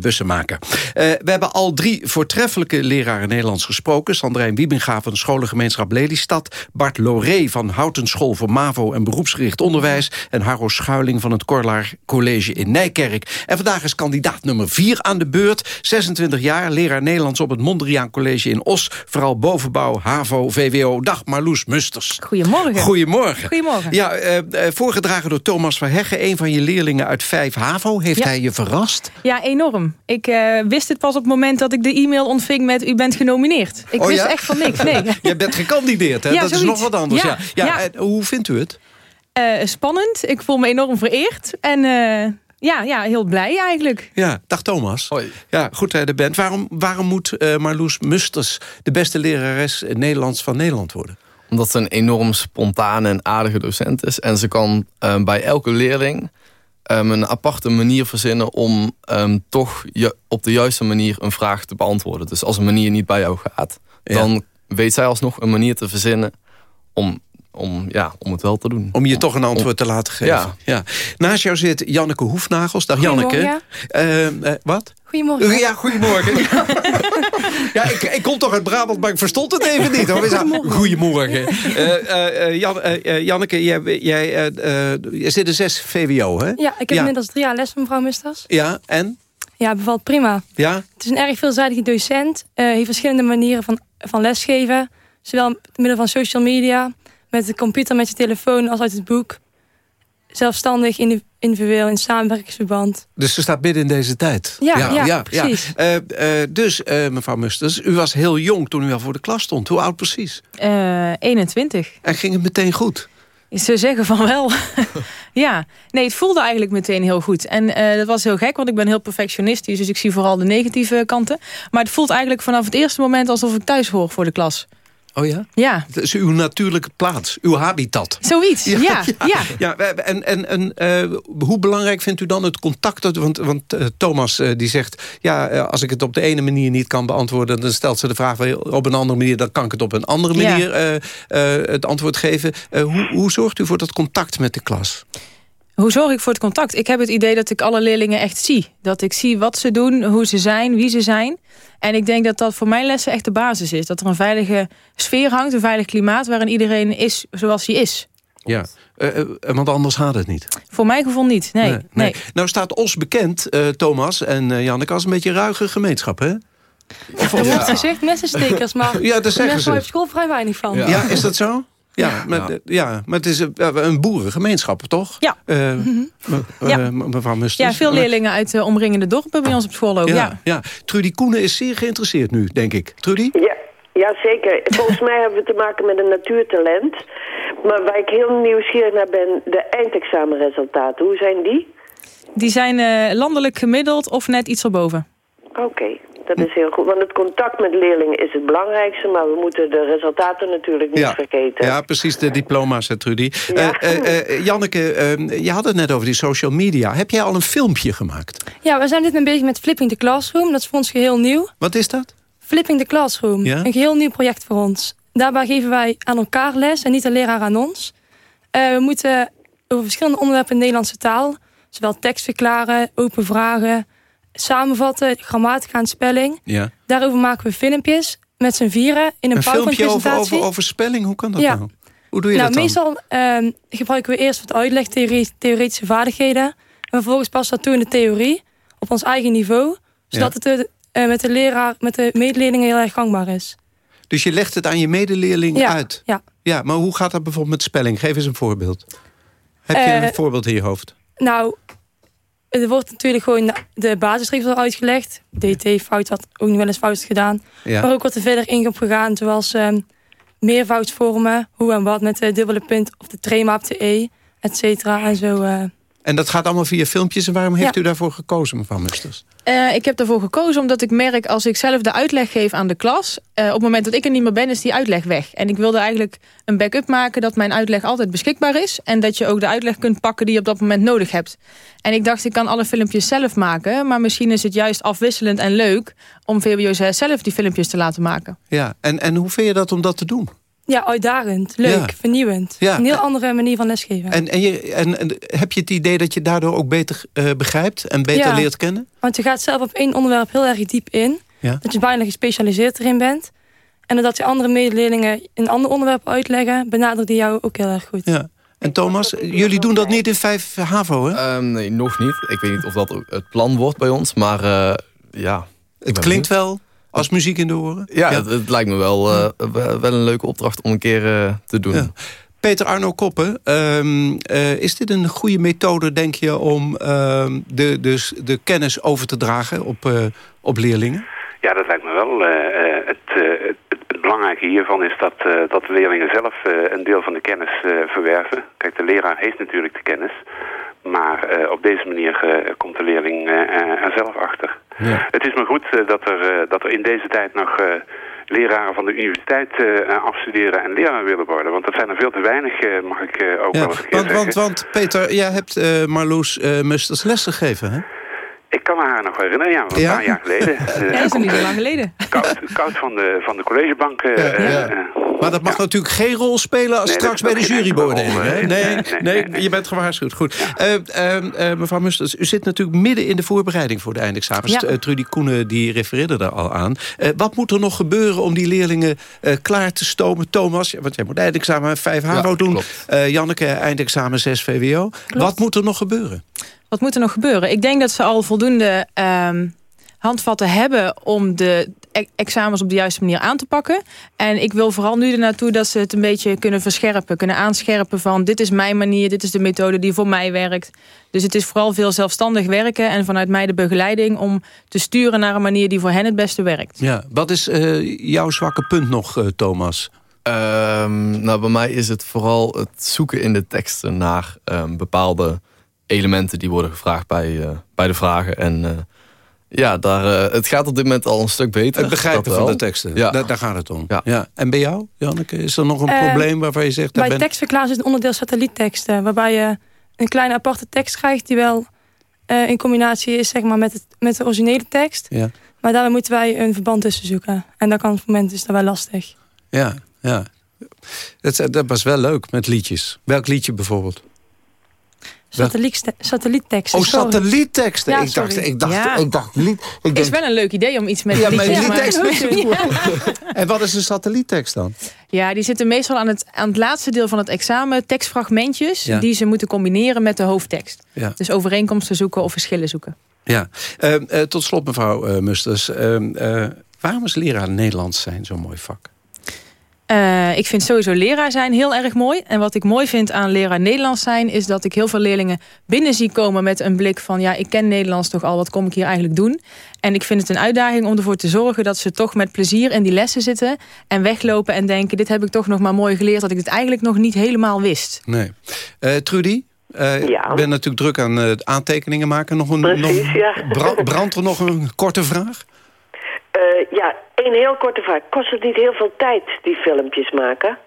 Bussemaker. We hebben al drie voortreffelijke leraren Nederlands gesproken. Sandrijn Wiebinga van de scholengemeenschap Lelystad. Bart Loré van Houten School voor MAVO en beroepsgericht onderwijs. En Harro Schuiling van het Korlaar College in Nijkerk. En vandaag is kandidaat nummer 4 aan de beurt. 26 jaar, leraar Nederlands op het Mondriaan College in Os. Vooral bovenbouw, HAVO, VWO. Dag Marloes Musters. Goedemorgen. Goedemorgen. Goedemorgen. Ja, eh, eh, voorgedragen door Thomas Verheggen, een van je leerlingen uit 5 HAVO. Heeft Ja. hij je verrast? Ja, enorm. Ik eh, wist het pas op het moment dat ik de e-mail ontving met u bent genomineerd. Ik Oh, wist ja? echt van niks, nee. [laughs] Je bent gekandideerd, hè? Ja, dat is nog wat anders. Ja. Ja, en hoe vindt u het? Eh, spannend. Ik voel me enorm vereerd. En eh, Ja, ja, heel blij eigenlijk. Ja, dag Thomas. Hoi. Ja, goed dat je er bent. Waarom, waarom moet eh, Marloes Musters de beste lerares Nederlands van Nederland worden? Omdat ze een enorm spontane en aardige docent is. En ze kan eh, bij elke leerling um, een aparte manier verzinnen... om um, toch je, op de juiste manier een vraag te beantwoorden. Dus als een manier niet bij jou gaat... dan weet zij alsnog een manier te verzinnen... om om, ja, om het wel te doen. Om je toch een antwoord te laten geven. Ja. ja. Naast jou zit Janneke Hoefnagels. Dag Janneke. Uh, uh, wat? Goedemorgen. Ja, goedemorgen. [laughs] ja, ik, ik kom toch uit Brabant, maar ik verstond het even niet. Hoor. Goedemorgen. goedemorgen. Uh, Jan, Janneke, jij, jij uh, zit in 6 VWO, hè? Ja, ik heb inmiddels drie jaar les van mevrouw Musters. Ja, en? Ja, bevalt prima. Ja? Het is een erg veelzijdige docent. heeft verschillende manieren van, van lesgeven. Zowel door middel van social media met de computer, met je telefoon als uit het boek. Zelfstandig, individueel, in samenwerkingsverband. Dus ze staat midden in deze tijd. Ja, ja, ja precies. Ja. Uh, uh, dus, uh, mevrouw Musters, u was heel jong toen u al voor de klas stond. Hoe oud precies? 21. En ging het meteen goed? Ze zeggen van wel. [laughs] ja, nee, het voelde eigenlijk meteen heel goed. En dat was heel gek, want ik ben heel perfectionistisch. Dus ik zie vooral de negatieve kanten. Maar het voelt eigenlijk vanaf het eerste moment alsof ik thuis hoor voor de klas. Oh ja? Ja. Het is uw natuurlijke plaats, uw habitat. Zoiets, ja. Ja, ja. ja. en en, en uh, hoe belangrijk vindt u dan het contact? Want, want uh, Thomas uh, die zegt, ja, als ik het op de ene manier niet kan beantwoorden... dan stelt ze de vraag op een andere manier... dan kan ik het op een andere manier ja. het antwoord geven. hoe, hoe zorgt u voor dat contact met de klas? Hoe zorg ik voor het contact? Ik heb het idee dat ik alle leerlingen echt zie. Dat ik zie wat ze doen, hoe ze zijn, wie ze zijn. En ik denk dat dat voor mijn lessen echt de basis is. Dat er een veilige sfeer hangt, een veilig klimaat... waarin iedereen is zoals hij is. Ja, uh, uh, want anders gaat het niet. Voor mijn gevoel niet, nee. nee, nee. Nou staat Os bekend, uh, Thomas en Janneke... als een beetje ruige gemeenschap, hè? Ja, er wordt gezegd messenstekers, maar ja, dat zeggen mensen op school vrij weinig van. Ja, ja is dat zo? Ja, maar, ja. maar het is een, een boerengemeenschap, toch? Ja. Uh, ja. mevrouw Musters. Ja, veel leerlingen uit de omringende dorpen bij ons op school ook. Ja, ja. ja. Trudy Koenen is zeer geïnteresseerd nu, denk ik. Trudy? Ja, ja, zeker. Volgens mij hebben we te maken met een natuurtalent. Maar waar ik heel nieuwsgierig naar ben, de eindexamenresultaten. Hoe zijn die? Die zijn uh, landelijk gemiddeld of net iets erboven. Oké. Okay. Dat is heel goed, want het contact met leerlingen is het belangrijkste... maar we moeten de resultaten natuurlijk niet ja. vergeten. Ja, precies, de diploma's, Trudy. Ja. Uh, uh, Janneke, je had het net over die social media. Heb jij al een filmpje gemaakt? Ja, we zijn dit een beetje met Flipping the Classroom. Dat is voor ons geheel nieuw. Wat is dat? Flipping the Classroom. Ja? Een geheel nieuw project voor ons. Daarbij geven wij aan elkaar les en niet de leraar aan ons. we moeten over verschillende onderwerpen in de Nederlandse taal... zowel tekst verklaren, open vragen samenvatten, grammatica en spelling. Ja. Daarover maken we filmpjes met z'n vieren in een, een filmpje over, over, over spelling, hoe kan dat ja. nou? Hoe doe je nou, dat dan? Meestal uh, gebruiken we eerst wat uitlegtheorie, theoretische vaardigheden. En vervolgens passen dat toe in de theorie, op ons eigen niveau. Zodat ja. het uh, met de leraar, met de medeleerlingen heel erg gangbaar is. Dus je legt het aan je medeleerling ja. uit? Ja. ja. Maar hoe gaat dat bijvoorbeeld met spelling? Geef eens een voorbeeld. Heb je Uh, een voorbeeld in je hoofd? Nou, er wordt natuurlijk gewoon de basisregels uitgelegd. DT-fout had ook nog wel eens fout gedaan. Ja. Maar ook wat er verder in op gegaan. Zoals um, meervoudsvormen. Hoe en wat met de dubbele punt of de trema op de E. Et cetera. En zo... Uh... En dat gaat allemaal via filmpjes. En waarom heeft ja. u daarvoor gekozen, mevrouw Musters? Uh, ik heb daarvoor gekozen omdat ik merk... als ik zelf de uitleg geef aan de klas... Uh, op het moment dat ik er niet meer ben, is die uitleg weg. En ik wilde eigenlijk een backup maken... dat mijn uitleg altijd beschikbaar is. En dat je ook de uitleg kunt pakken die je op dat moment nodig hebt. En ik dacht, ik kan alle filmpjes zelf maken... maar misschien is het juist afwisselend en leuk... om VWO 6 zelf die filmpjes te laten maken. Ja, en, en hoe vind je dat om dat te doen? Ja, uitdagend, leuk, ja. vernieuwend. Ja. Een heel andere manier van lesgeven. En, en, je, en, en heb je het idee dat je daardoor ook beter uh, begrijpt en beter ja. leert kennen? Want je gaat zelf op één onderwerp heel erg diep in. Ja. Dat je bijna gespecialiseerd erin bent. En doordat je andere medeleerlingen een ander onderwerp uitleggen... benadert die jou ook heel erg goed. Ja. En Thomas, jullie doen dat niet in 5 HAVO, hè? Um, nee, nog niet. Ik weet niet of dat het plan wordt bij ons, maar uh, ja... Het klinkt wel... Als muziek in de oren? Ja, ja. Het, het, lijkt me wel, uh, wel een leuke opdracht om een keer uh, te doen. Ja. Peter Arno Koppen, um, uh, is dit een goede methode, denk je... om uh, de, dus de kennis over te dragen op, op leerlingen? Ja, dat lijkt me wel. Het, het, het, belangrijke hiervan is dat, dat de leerlingen zelf een deel van de kennis verwerven. Kijk, de leraar heeft natuurlijk de kennis... Maar eh, op deze manier eh, komt de leerling eh, er zelf achter. Het is maar goed dat, er, dat er in deze tijd nog leraren van de universiteit afstuderen en leraar willen worden. Want dat zijn er veel te weinig, mag ik ook wel eens een keer want, zeggen. Want, want Peter, jij hebt Marloes Musters les gegeven, hè? Ik kan me haar nog herinneren, ja, een paar jaar geleden. [laughs] ja, dat is niet zo lang geleden. Koud, koud van, de, van de collegebank. ja, maar dat mag natuurlijk geen rol spelen als straks bij de jurybeoordeling. Nee, nee, nee, je bent gewaarschuwd. Goed. Uh, uh, uh, mevrouw Musters, u zit natuurlijk midden in de voorbereiding voor de eindexamens. Ja. Trudy Koenen die refereerde daar al aan. wat moet er nog gebeuren om die leerlingen klaar te stomen? Thomas, want jij moet eindexamen 5 HAVO ja, doen. Janneke, eindexamen 6 VWO. Klopt. Wat moet er nog gebeuren? Wat moet er nog gebeuren? Ik denk dat ze al voldoende um, handvatten hebben om de e-, examens op de juiste manier aan te pakken. En ik wil vooral nu ernaartoe dat ze het een beetje kunnen verscherpen. Kunnen aanscherpen van dit is mijn manier, dit is de methode die voor mij werkt. Dus het is vooral veel zelfstandig werken en vanuit mij de begeleiding... om te sturen naar een manier die voor hen het beste werkt. Ja, wat is uh, jouw zwakke punt nog, uh, Thomas? Um, nou, bij mij is het vooral het zoeken in de teksten naar um, bepaalde elementen die worden gevraagd bij, uh, bij de vragen. En uh, ja, daar, uh, het gaat op dit moment al een stuk beter. Het begrijpen van de teksten, ja. daar, daar gaat het om. Ja. ja. En bij jou, Janneke, is er nog een probleem waarvan je zegt... Bij ben... tekstverklaring is het onderdeel satellietteksten... waarbij je een kleine aparte tekst krijgt... die wel in combinatie is zeg maar, met, het, met de originele tekst. Ja. Maar daar moeten wij een verband tussen zoeken. En dat kan op het moment is dat wel lastig. Ja, ja. Dat, dat was wel leuk met liedjes. Welk liedje bijvoorbeeld? Satellietteksten. Oh, satellietteksten. Ja, ik, dacht, ik dacht, ja. ik dacht. Ik denk, is wel een leuk idee om iets met ja, liedtekst doen. [laughs] En wat is een satelliettekst dan? Ja, die zitten meestal aan het, aan het laatste deel van het examen. Tekstfragmentjes die ze moeten combineren met de hoofdtekst. Dus overeenkomsten zoeken of verschillen zoeken. Ja, uh, uh, tot slot mevrouw uh, Musters. waarom is leraar Nederlands zijn zo'n mooi vak? Uh, ik vind sowieso leraar zijn heel erg mooi. En wat ik mooi vind aan leraar Nederlands zijn... is dat ik heel veel leerlingen binnen zie komen met een blik van... ja, ik ken Nederlands toch al, wat kom ik hier eigenlijk doen? En ik vind het een uitdaging om ervoor te zorgen... dat ze toch met plezier in die lessen zitten... en weglopen en denken... dit heb ik toch nog maar mooi geleerd... dat ik het eigenlijk nog niet helemaal wist. Nee. Uh, Trudy? Uh, ja. Ik ben natuurlijk druk aan uh, aantekeningen maken. Nog een, Precies, nog, ja. Brand, brandt er nog een korte vraag? Uh, ja, een heel korte vraag. Kost het niet heel veel tijd, die filmpjes maken?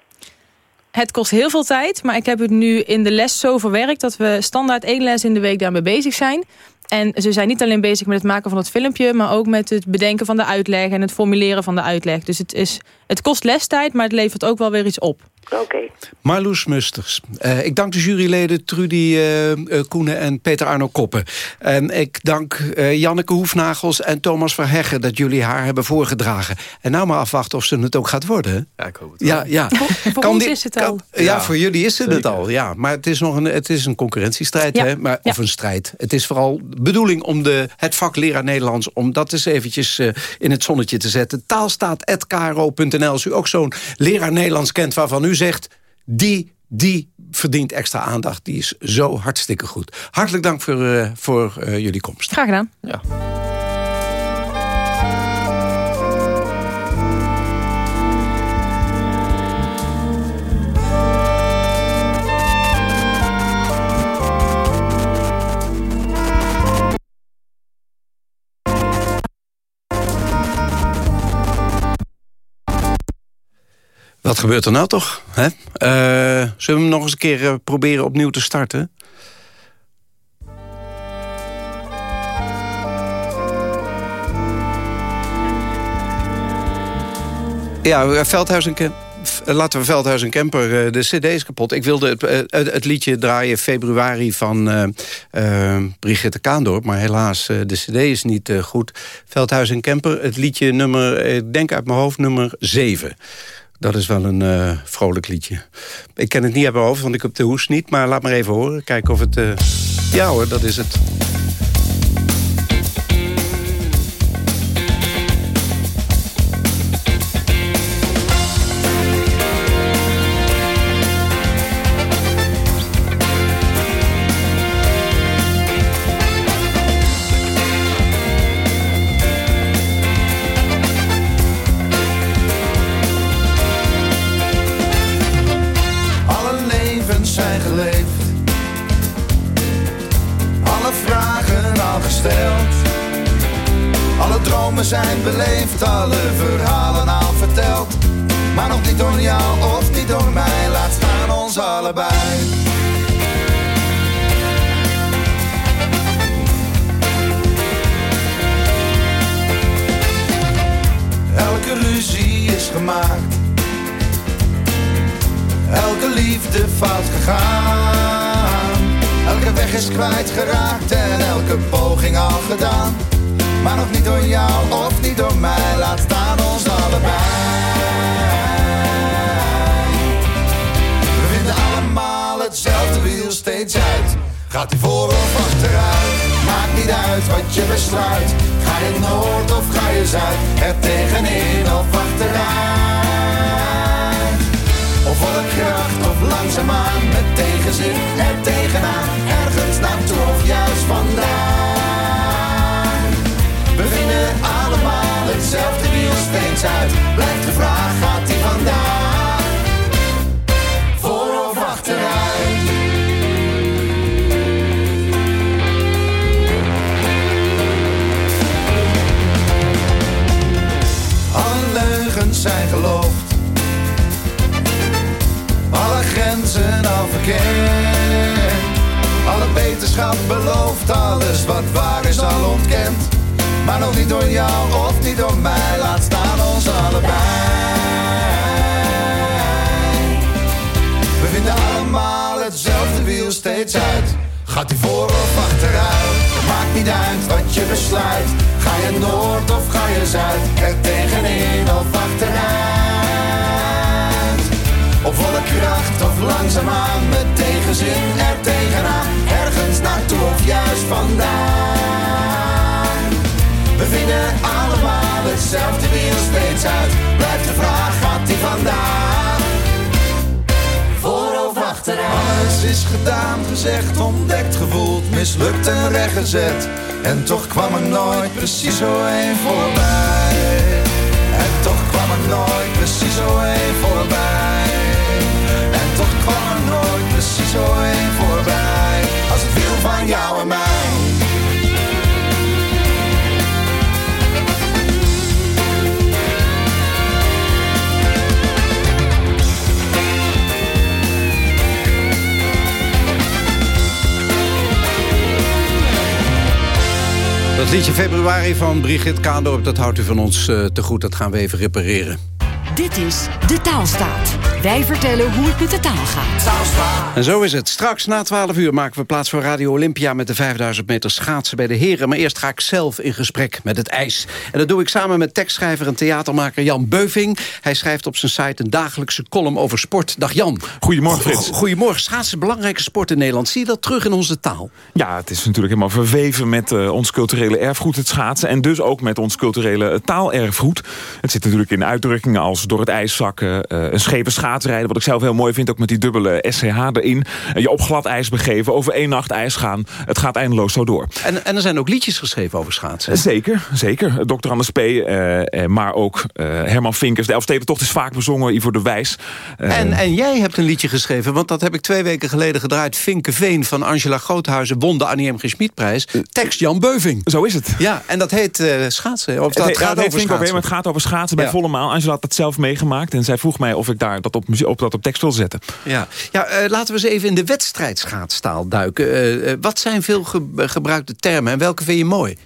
Het kost heel veel tijd, maar ik heb het nu in de les zo verwerkt... dat we standaard één les in de week daarmee bezig zijn. En ze zijn niet alleen bezig met het maken van het filmpje... maar ook met het bedenken van de uitleg en het formuleren van de uitleg. Dus het, is, het kost lestijd, maar het levert ook wel weer iets op. Oké. Okay. Marloes Musters. Uh, ik dank de juryleden Trudy uh, uh, Koenen en Peter Arno Koppen. En ik dank Janneke Hoefnagels en Thomas Verheggen... dat jullie haar hebben voorgedragen. En nou maar afwachten of ze het ook gaat worden. Ja, ik hoop het Ja, ja. Voor, voor ons is het al. Kan, ja, ja, voor jullie is het, het al. Ja. Maar het is nog een, het is een concurrentiestrijd. Ja. Hè? Maar, of een strijd. Het is vooral de bedoeling om de, het vak leraar Nederlands... om dat eens eventjes in het zonnetje te zetten. Taalstaat.kro.nl als u ook zo'n leraar Nederlands kent... waarvan u zegt, die, die verdient extra aandacht. Die is zo hartstikke goed. Hartelijk dank voor, uh, voor uh, jullie komst. Graag gedaan. Ja. Wat gebeurt er nou toch? Hè? Uh, zullen we hem nog eens een keer uh, proberen opnieuw te starten? Ja, Veldhuis en. Laten we Veldhuis en Kemper. De cd is kapot. Ik wilde het, het, het liedje draaien februari van Brigitte Kaandorp. Maar helaas, de cd is niet goed. Veldhuis en Kemper. Het liedje nummer, ik denk uit mijn hoofd, nummer 7. Dat is wel een uh, vrolijk liedje. Ik ken het niet uit mijn want ik heb de hoes niet. Maar laat maar even horen. Kijken of het... Uh... Ja hoor, dat is het. Elke liefde fout gegaan. Elke weg is kwijtgeraakt en elke poging al gedaan. Maar nog niet door jou of niet door mij, laat staan ons allebei. We vinden allemaal hetzelfde wiel steeds uit. Gaat hij voor of achteruit? Maakt niet uit wat je besluit. Ga je noord of ga je zuid? Er tegenin of achteruit? Of volle kracht of langzaamaan met tegenzin er tegenaan. Ergens naartoe of juist vandaan. We vinden allemaal hetzelfde wiel steeds uit. Blijft de vraag, gaat hij vandaan? Zijn geloofd. Alle grenzen al verkend. Alle beterschap beloofd. Alles wat waar is al ontkend. Maar nog niet door jou of niet door mij. Laat staan ons allebei. We vinden allemaal hetzelfde wiel steeds uit. Gaat hij voor of achteruit? Maakt niet uit wat je besluit. Ga je noord of ga je zuid? Er tegenin of achteruit? Op volle kracht of langzaamaan met tegenzin er tegenaan. Ergens naartoe of juist vandaan. We vinden allemaal hetzelfde wiel steeds uit. Blijft de vraag, gaat die vandaan? Voor of achteruit? Alles is gedaan, gezegd, ontdekt, gevoeld, mislukt en weggezet. En toch kwam er nooit precies zo een voorbij. En toch kwam er nooit precies zo een voorbij. En toch kwam er nooit precies zo een Dat liedje februari van Brigitte Kaandorp, dat houdt u van ons eh, te goed. Dat gaan we even repareren. Dit is De Taalstaat. Wij vertellen hoe het met de taal gaat. En zo is het. Straks na 12 uur maken we plaats voor Radio Olympia... met de 5000 meter schaatsen bij de heren. Maar eerst ga ik zelf in gesprek met het ijs. En dat doe ik samen met tekstschrijver en theatermaker Jan Beuving. Hij schrijft op zijn site een dagelijkse column over sport. Dag Jan. Goedemorgen Frits. Goedemorgen. Schaatsen is een belangrijke sport in Nederland. Zie je dat terug in onze taal? Ja, het is natuurlijk helemaal verweven met uh, ons culturele erfgoed, het schaatsen. En dus ook met ons culturele taalerfgoed. Het zit natuurlijk in uitdrukkingen als door het ijs zakken, uh, een schepen schaatsrijden. Wat ik zelf heel mooi vind, ook met die dubbele SCH erin. je op glad ijs begeven, over één nacht ijs gaan. Het gaat eindeloos zo door. En, en er zijn ook liedjes geschreven over schaatsen. Zeker, zeker. Dr. Anders P., maar ook Herman Vinkers. De Elfstedentocht is vaak bezongen, Ivo de Wijs. en, en jij hebt een liedje geschreven, want dat heb ik twee weken geleden gedraaid. Vinkeveen van Angela Groothuizen won de Annie M. G. Schmidprijs. Tekst Jan Beuving. Zo is het. Ja, en dat heet schaatsen. Of dat het, gaat over schaatsen. het gaat over schaatsen bij ja. volle maan. Angela had dat zelf meegemaakt en zij vroeg mij of ik daar dat op, op, dat op tekst wil zetten. Ja, ja uh, laten we eens even in de wedstrijdschaatstaal duiken. Uh, wat zijn veel ge gebruikte termen en welke vind je mooi?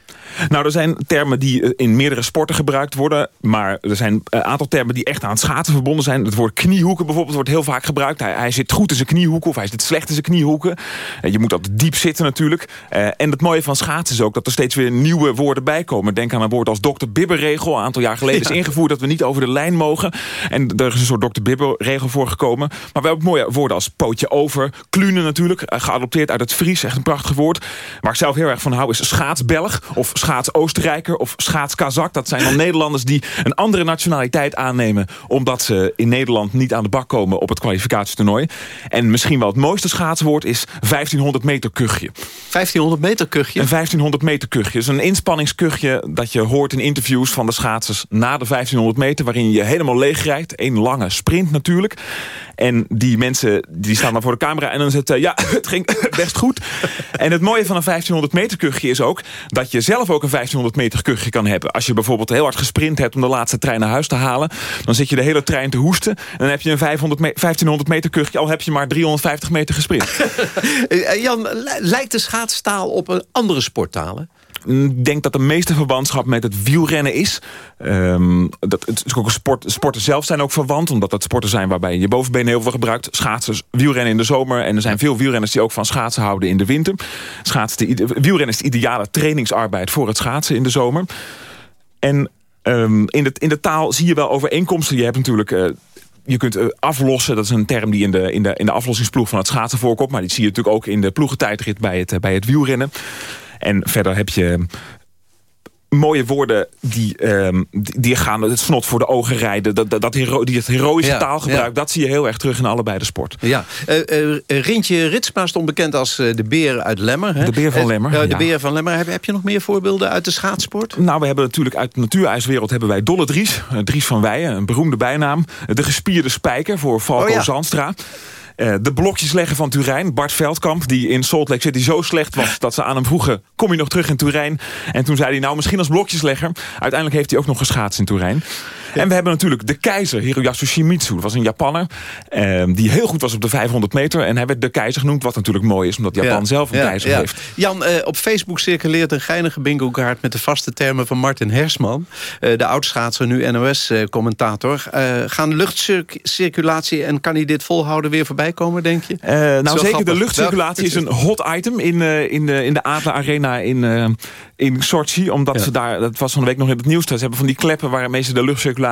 Nou, er zijn termen die in meerdere sporten gebruikt worden. Maar er zijn een aantal termen die echt aan het schaatsen verbonden zijn. Het woord kniehoeken bijvoorbeeld wordt heel vaak gebruikt. Hij, hij zit goed in zijn kniehoeken of hij zit slecht in zijn kniehoeken. Je moet altijd diep zitten natuurlijk. En het mooie van schaatsen is ook dat er steeds weer nieuwe woorden bij komen. Denk aan een woord als dokter Bibberregel. Een aantal jaar geleden ja. is ingevoerd dat we niet over de lijn mogen. En er is een soort dokter Bibberregel voor gekomen. Maar we hebben ook mooie woorden als pootje over. Klunen natuurlijk, geadopteerd uit het Fries. Echt een prachtig woord. Waar ik zelf heel erg van hou is schaatsbelg of schaats-Oostenrijker of schaats-Kazak. Dat zijn dan Nederlanders die een andere nationaliteit aannemen... omdat ze in Nederland niet aan de bak komen op het kwalificatietoernooi. En misschien wel het mooiste schaatswoord is 1500 meter kuchje. 1500 meter kuchje? Een 1500 meter kuchje. is een inspanningskuchje dat je hoort in interviews van de schaatsers... na de 1500 meter, waarin je helemaal leeg rijdt. Eén lange sprint natuurlijk. En die mensen die staan dan voor de camera en dan zegt... ja, [laughs] het ging [laughs] best goed. En het mooie van een 1500 meter kuchje is ook... dat je zelf ook een 1500 meter kuchje kan hebben. Als je bijvoorbeeld heel hard gesprint hebt om de laatste trein naar huis te halen... dan zit je de hele trein te hoesten. En dan heb je een 500 me 1500 meter kuchje, al heb je maar 350 meter gesprint. [laughs] Eh, Jan, lijkt de schaatstaal op een andere sporttalen? Ik denk dat de meeste verbandschap met het wielrennen is. Um, dat, het sport, sporten zelf zijn ook verwant. Omdat dat sporten zijn waarbij je bovenbeen heel veel gebruikt. Schaatsen, wielrennen in de zomer. En er zijn veel wielrenners die ook van schaatsen houden in de winter. Schaatsen, wielrennen is de ideale trainingsarbeid voor het schaatsen in de zomer. En um, in, de, in de taal zie je wel overeenkomsten. Je hebt natuurlijk... Uh, je kunt uh, aflossen, dat is een term die in de, in, de, in de aflossingsploeg van het schaatsen voorkomt. Maar die zie je natuurlijk ook in de ploegentijdrit bij het, bij het wielrennen. En verder heb je mooie woorden die, um, die, gaan het snot voor de ogen rijden. Dat, dat, dat hero, die het heroïsche ja, taalgebruik, ja. dat zie je heel erg terug in allebei de sport. Ja. Uh, uh, Rintje Ritsma stond bekend als uh, de beer uit Lemmer. Hè? De beer van Lemmer. de ja. beer van Lemmer. Heb, heb, je nog meer voorbeelden uit de schaatsport? Nou, we hebben natuurlijk uit de natuurijswereld hebben wij Dolle Dries. Dries van Weijen, een beroemde bijnaam. De gespierde spijker voor Falco oh, Zandstra. Uh, de blokjes leggen van Turijn. Bart Veldkamp, die in Salt Lake City zo slecht was... dat ze aan hem vroegen, kom je nog terug in Turijn? En toen zei hij, nou, misschien als blokjeslegger. Uiteindelijk heeft hij ook nog geschaatst in Turijn. [laughs] En we hebben natuurlijk de keizer, Hiroyasu Shimizu. Dat was een Japanner uh, die heel goed was op de 500 meter. En hij werd de keizer genoemd, wat natuurlijk mooi is... omdat Japan ja. zelf een ja. keizer heeft. Jan, uh, op Facebook circuleert een geinige bingo kaart... met de vaste termen van Martin Hersman. Uh, de oudschaatser, nu NOS-commentator. gaan luchtcirculatie en kan hij dit volhouden weer voorbij komen, denk je? Uh, nou, zeker grappig. de luchtcirculatie is een hot item in, in, de, in de Adler Arena in, in Sochi. Omdat ze daar, dat was van de week nog in het nieuws, ze hebben van die kleppen waarmee ze de luchtcirculatie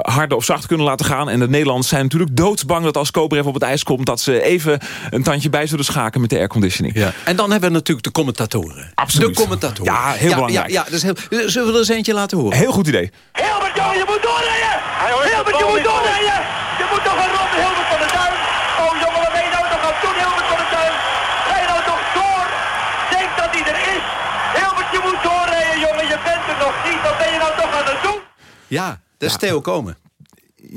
harder of zacht kunnen laten gaan. En de Nederlanders zijn natuurlijk doodsbang dat als Kobrev op het ijs komt, dat ze even een tandje bij zullen schaken met de airconditioning. Ja. En dan hebben we natuurlijk de commentatoren. Absoluut. De commentatoren. Ja, heel ja, belangrijk. Ja, ja, dus heel, zullen we er eens eentje laten horen? Heel goed idee. Hilbert, jongen, je moet doorrijden! Hilbert, je moet doorrijden! Je moet toch een ronde Hilbert van de Duin! Oh jongen, wat ben je nou toch aan het doen, Hilbert van de Tuin? Ga je nou toch door? Denk dat hij er is! Hilbert, je moet doorrijden, jongen, je bent er nog niet. Wat ben je nou toch aan het doen? Ja, dat is. Theo Komen.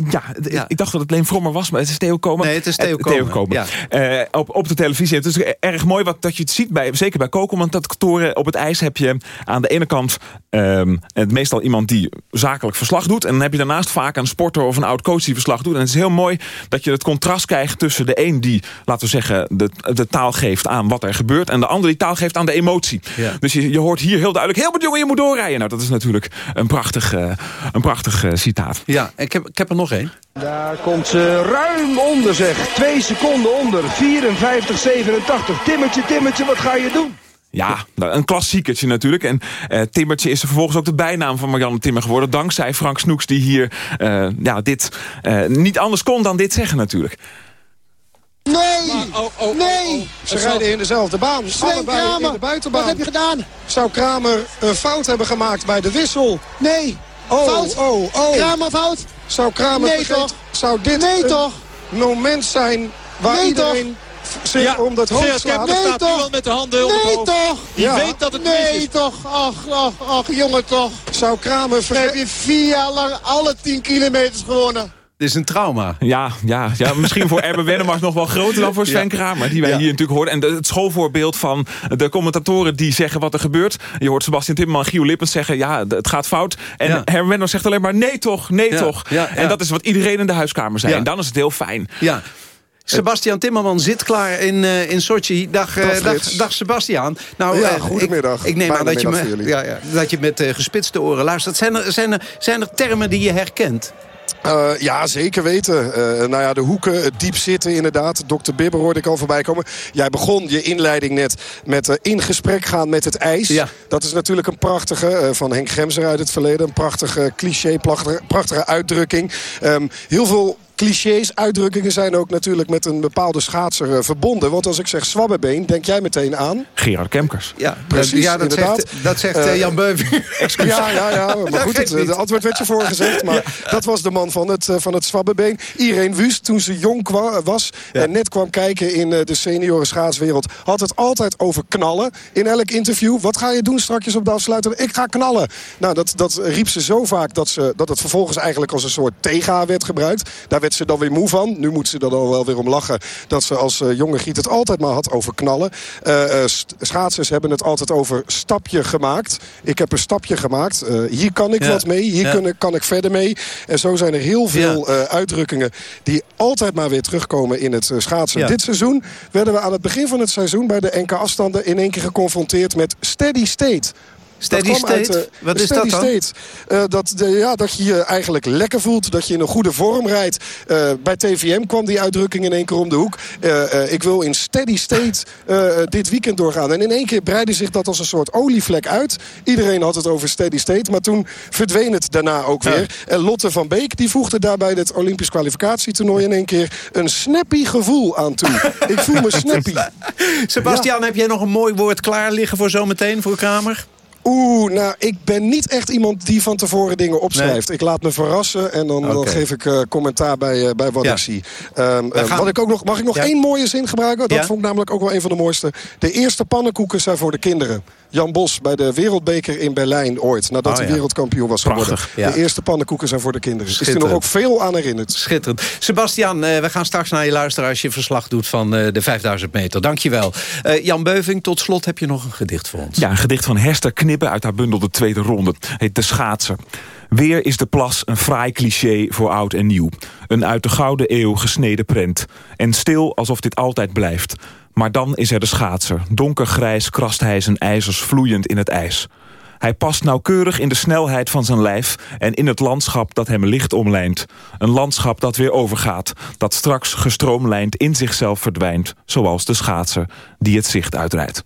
Ja, ja, ik dacht dat het Leen Vrommer was, maar het is Theo Komen. Nee, het is Theo Komen. Theo Komen. Ja. Uh, op, op de televisie. Het is erg mooi wat, dat je het ziet, bij, zeker bij kokelmantatoren. Op het ijs heb je aan de ene kant um, het meestal iemand die zakelijk verslag doet. En dan heb je daarnaast vaak een sporter of een oud coach die verslag doet. En het is heel mooi dat je het contrast krijgt tussen de een die, laten we zeggen, de, de taal geeft aan wat er gebeurt. En de ander die taal geeft aan de emotie. Ja. Dus je, je hoort hier heel duidelijk, heel jongen, je moet doorrijden. Nou, dat is natuurlijk een prachtig, uh, een prachtig uh, citaat. Ja, ik heb, ik heb er nog één. Daar komt ze ruim onder zeg. Twee seconden onder. 54, 87. Timmertje, Timmertje, wat ga je doen? Ja, een klassiekertje natuurlijk. En uh, Timmertje is er vervolgens ook de bijnaam van Marianne Timmer geworden. Dankzij Frank Snoeks die hier uh, ja, dit uh, niet anders kon dan dit zeggen natuurlijk. Nee! Maar, oh, oh, nee! Oh, Ze rijden in dezelfde baan. Sven Allebei Kramer, in de buitenbaan. wat heb je gedaan? Zou Kramer een fout hebben gemaakt bij de wissel? Nee! Oh, fout. oh, oh. Kramer fout. Zou Kramer nee, toch? Zou dit nee, toch? moment zijn waar nee, iedereen toch? zich ja. om dat hoofd slaat? Nee, staat toch? nu al met de handen nee, op het toch? Die ja. weet dat het nee, mis is. toch? Ach, ach, ach, jongen, toch? Zou Kramer... Dan heb je vier jaar lang alle 10 kilometers gewonnen. Dit is een trauma. Ja, ja, ja misschien voor Erben Wennemars nog wel groter dan voor Sven ja. Kramer. Die wij ja. hier natuurlijk hoorden. En de, het schoolvoorbeeld van de commentatoren die zeggen wat er gebeurt. Je hoort Sebastian Timmerman en Gio Lippens zeggen... ja, het gaat fout. En ja. Herman Wennemars zegt alleen maar nee toch, nee ja. toch. En dat is wat iedereen in de huiskamer zei. En dan is het heel fijn. Ja. Sebastian Timmerman zit klaar in, uh, in Sochi. Dag, uh, dag, dag Sebastian. Nou, ja, uh, goedemiddag. Ik, ik neem aan dat je, me, ja, ja, dat je met gespitste oren luistert. Zijn er, zijn, er, zijn er termen die je herkent? Uh, ja, zeker weten. Uh, nou ja, de hoeken, het diep zitten inderdaad. Dr. Bibber hoorde ik al voorbij komen. Jij begon je inleiding net met uh, in gesprek gaan met het ijs. Ja. Dat is natuurlijk een prachtige, van Henk Gremser uit het verleden. Een prachtige cliché, prachtige, prachtige uitdrukking. Um, heel veel clichés, uitdrukkingen zijn ook natuurlijk met een bepaalde schaatser uh, verbonden. Want als ik zeg zwabbebeen, denk jij meteen aan... Gerard Kemkers. Ja, precies, ja, dat inderdaad. Zegt, dat zegt uh, Jan Beuving. ja, ja, ja, maar [laughs] goed, het, het antwoord werd je voorgezegd. [laughs] Maar ja. dat was de man van het, van het zwabbebeen. Irene Wust, toen ze jong kwam, was ja. en net kwam kijken in de senioren schaatswereld... had het altijd over knallen in elk interview. Wat ga je doen straks op de afsluiter? Ik ga knallen. Nou, dat, dat riep ze zo vaak dat, ze, dat het vervolgens eigenlijk als een soort tega werd gebruikt. Daar werd ze dan weer moe van. Nu moet ze er dan wel weer om lachen dat ze als jonge Giet het altijd maar had over knallen. schaatsers hebben het altijd over stapje gemaakt. Ik heb een stapje gemaakt. hier kan ik wat mee. Hier kan ik verder mee. En zo zijn er heel veel uitdrukkingen die altijd maar weer terugkomen in het schaatsen. Dit seizoen werden we aan het begin van het seizoen bij de NK afstanden in één keer geconfronteerd met steady state. Steady state? Uit, Wat is steady dat dan? State. Uh, dat, de, ja, dat je je eigenlijk lekker voelt. Dat je in een goede vorm rijdt. Uh, bij TVM kwam die uitdrukking in één keer om de hoek. Uh, ik wil in steady state dit weekend doorgaan. En in één keer breidde zich dat als een soort olievlek uit. Iedereen had het over steady state. Maar toen verdween het daarna ook weer. En Lotte van Beek die voegde daarbij het Olympisch kwalificatietoernooi... in één keer een snappy gevoel aan toe. ik voel me snappy. [laughs] Sebastian, ja. heb jij nog een mooi woord klaar liggen voor zometeen voor Kramer? Oeh, nou, ik ben niet echt iemand die van tevoren dingen opschrijft. Ik laat me verrassen en dan, dan geef ik uh, commentaar bij, uh, bij wat ik zie. Um, uh, gaan... ik ook nog, mag ik nog ja. één mooie zin gebruiken? Dat vond ik namelijk ook wel een van de mooiste. De eerste pannenkoeken zijn voor de kinderen. Jan Bos bij de Wereldbeker in Berlijn ooit. Nadat Oh, hij wereldkampioen was Prachtig, geworden. ja. De eerste pannenkoeken zijn voor de kinderen. Is er nog ook veel aan herinnerd. Schitterend. Sebastian, eh, we gaan straks naar je luisteren... als je verslag doet van eh, de 5000 meter. Dankjewel. Eh Jan Beuving, tot slot heb je nog een gedicht voor ons. Ja, een gedicht van Hester Knippen uit haar bundel De Tweede Ronde. Heet De Schaatser. Weer is de plas een fraai cliché voor oud en nieuw. Een uit de gouden eeuw gesneden prent. En stil alsof dit altijd blijft. Maar dan is er de schaatser. Donkergrijs krast hij zijn ijzers vloeiend in het ijs. Hij past nauwkeurig in de snelheid van zijn lijf... en in het landschap dat hem licht omlijnt. Een landschap dat weer overgaat. Dat straks gestroomlijnd in zichzelf verdwijnt. Zoals de schaatser die het zicht uitrijdt.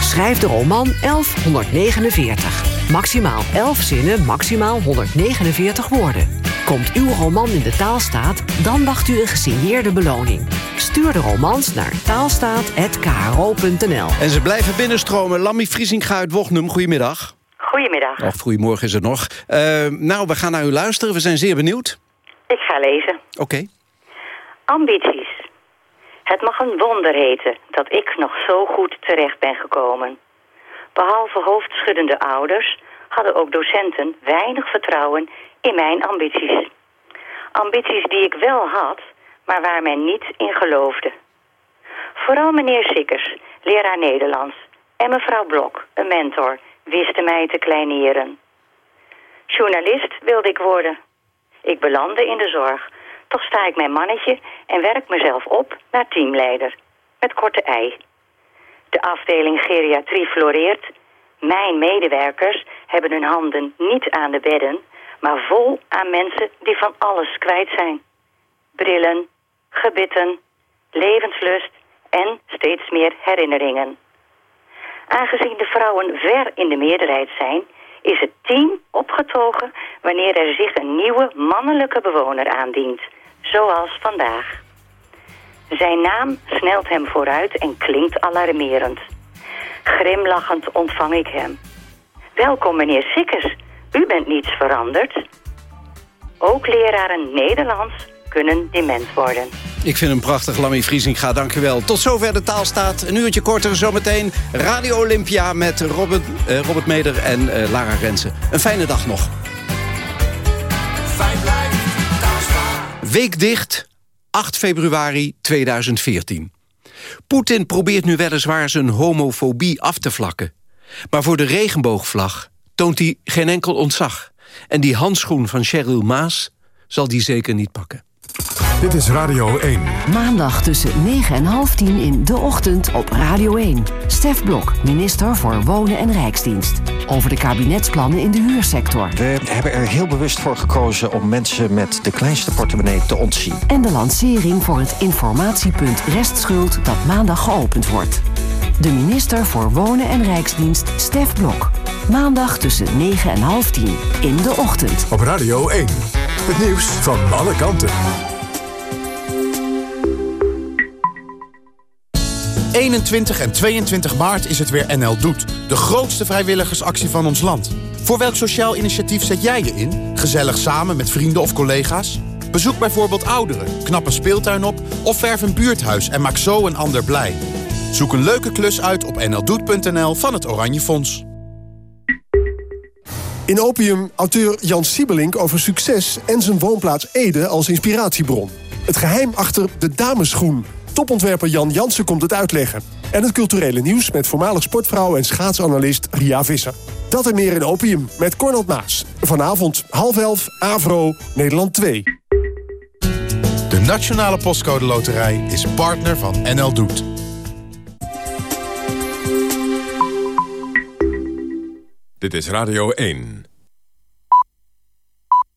Schrijf de roman 1149. Maximaal 11 zinnen, maximaal 149 woorden. Komt uw roman in de taalstaat, dan wacht u een gesigneerde beloning. Stuur de romans naar taalstaat.kro.nl. En ze blijven binnenstromen. Lammy Friesinga uit Wochnum, goedemiddag. Goedemiddag. Of goedemorgen is het nog. Eh, nou, we gaan naar u luisteren. We zijn zeer benieuwd. Ik ga lezen. Oké. Ambities. Het mag een wonder heten dat ik nog zo goed terecht ben gekomen. Behalve hoofdschuddende ouders hadden ook docenten weinig vertrouwen in mijn ambities. Ambities die ik wel had, maar waar men niet in geloofde. Vooral meneer Sikkers, leraar Nederlands, en mevrouw Blok, een mentor, wisten mij te kleineren. Journalist wilde ik worden. Ik belandde in de zorg. Toch sta ik mijn mannetje en werk mezelf op naar teamleider. Met korte ei. De afdeling geriatrie floreert. Mijn medewerkers hebben hun handen niet aan de bedden, maar vol aan mensen die van alles kwijt zijn. Brillen, gebitten, levenslust en steeds meer herinneringen. Aangezien de vrouwen ver in de meerderheid zijn, is het team opgetogen wanneer er zich een nieuwe mannelijke bewoner aandient, zoals vandaag. Zijn naam snelt hem vooruit en klinkt alarmerend. Grimlachend ontvang ik hem. Welkom meneer Sikkers, u bent niets veranderd. Ook leraren Nederlands kunnen dement worden. Ik vind hem prachtig, Lammy Friesinga. Dank u wel. Tot zover de taalstaat. Een uurtje korter zometeen. Radio Olympia met Robert, eh, Robert Meder en eh, Lara Rensen. Een fijne dag nog. Week dicht, 8 februari 2014. Poetin probeert nu weliswaar zijn homofobie af te vlakken. Maar voor de regenboogvlag toont hij geen enkel ontzag. En die handschoen van Cheryl Maas zal die zeker niet pakken. Dit is Radio 1. Maandag tussen 9 en half 10 in De Ochtend op Radio 1. Stef Blok, minister voor Wonen en Rijksdienst. Over de kabinetsplannen in de huursector. We hebben er heel bewust voor gekozen om mensen met de kleinste portemonnee te ontzien. En de lancering voor het informatiepunt Restschuld dat maandag geopend wordt. De minister voor Wonen en Rijksdienst, Stef Blok. Maandag tussen 9 en half 10 in De Ochtend. Op Radio 1. Het nieuws van alle kanten. 21 en 22 maart is het weer NL Doet. De grootste vrijwilligersactie van ons land. Voor welk sociaal initiatief zet jij je in? Gezellig samen met vrienden of collega's? Bezoek bijvoorbeeld ouderen, knap een speeltuin op... of verf een buurthuis en maak zo een ander blij. Zoek een leuke klus uit op nldoet.nl van het Oranje Fonds. In Opium auteur Jan Siebelink over succes en zijn woonplaats Ede als inspiratiebron. Het geheim achter de dameschoen. Topontwerper Jan Jansen komt het uitleggen. En het culturele nieuws met voormalig sportvrouw en schaatsanalist Ria Visser. Dat en meer in Opium met Cornald Maas. Vanavond half elf, Avro, Nederland 2. De Nationale Postcode Loterij is partner van NL Doet. Dit is Radio 1.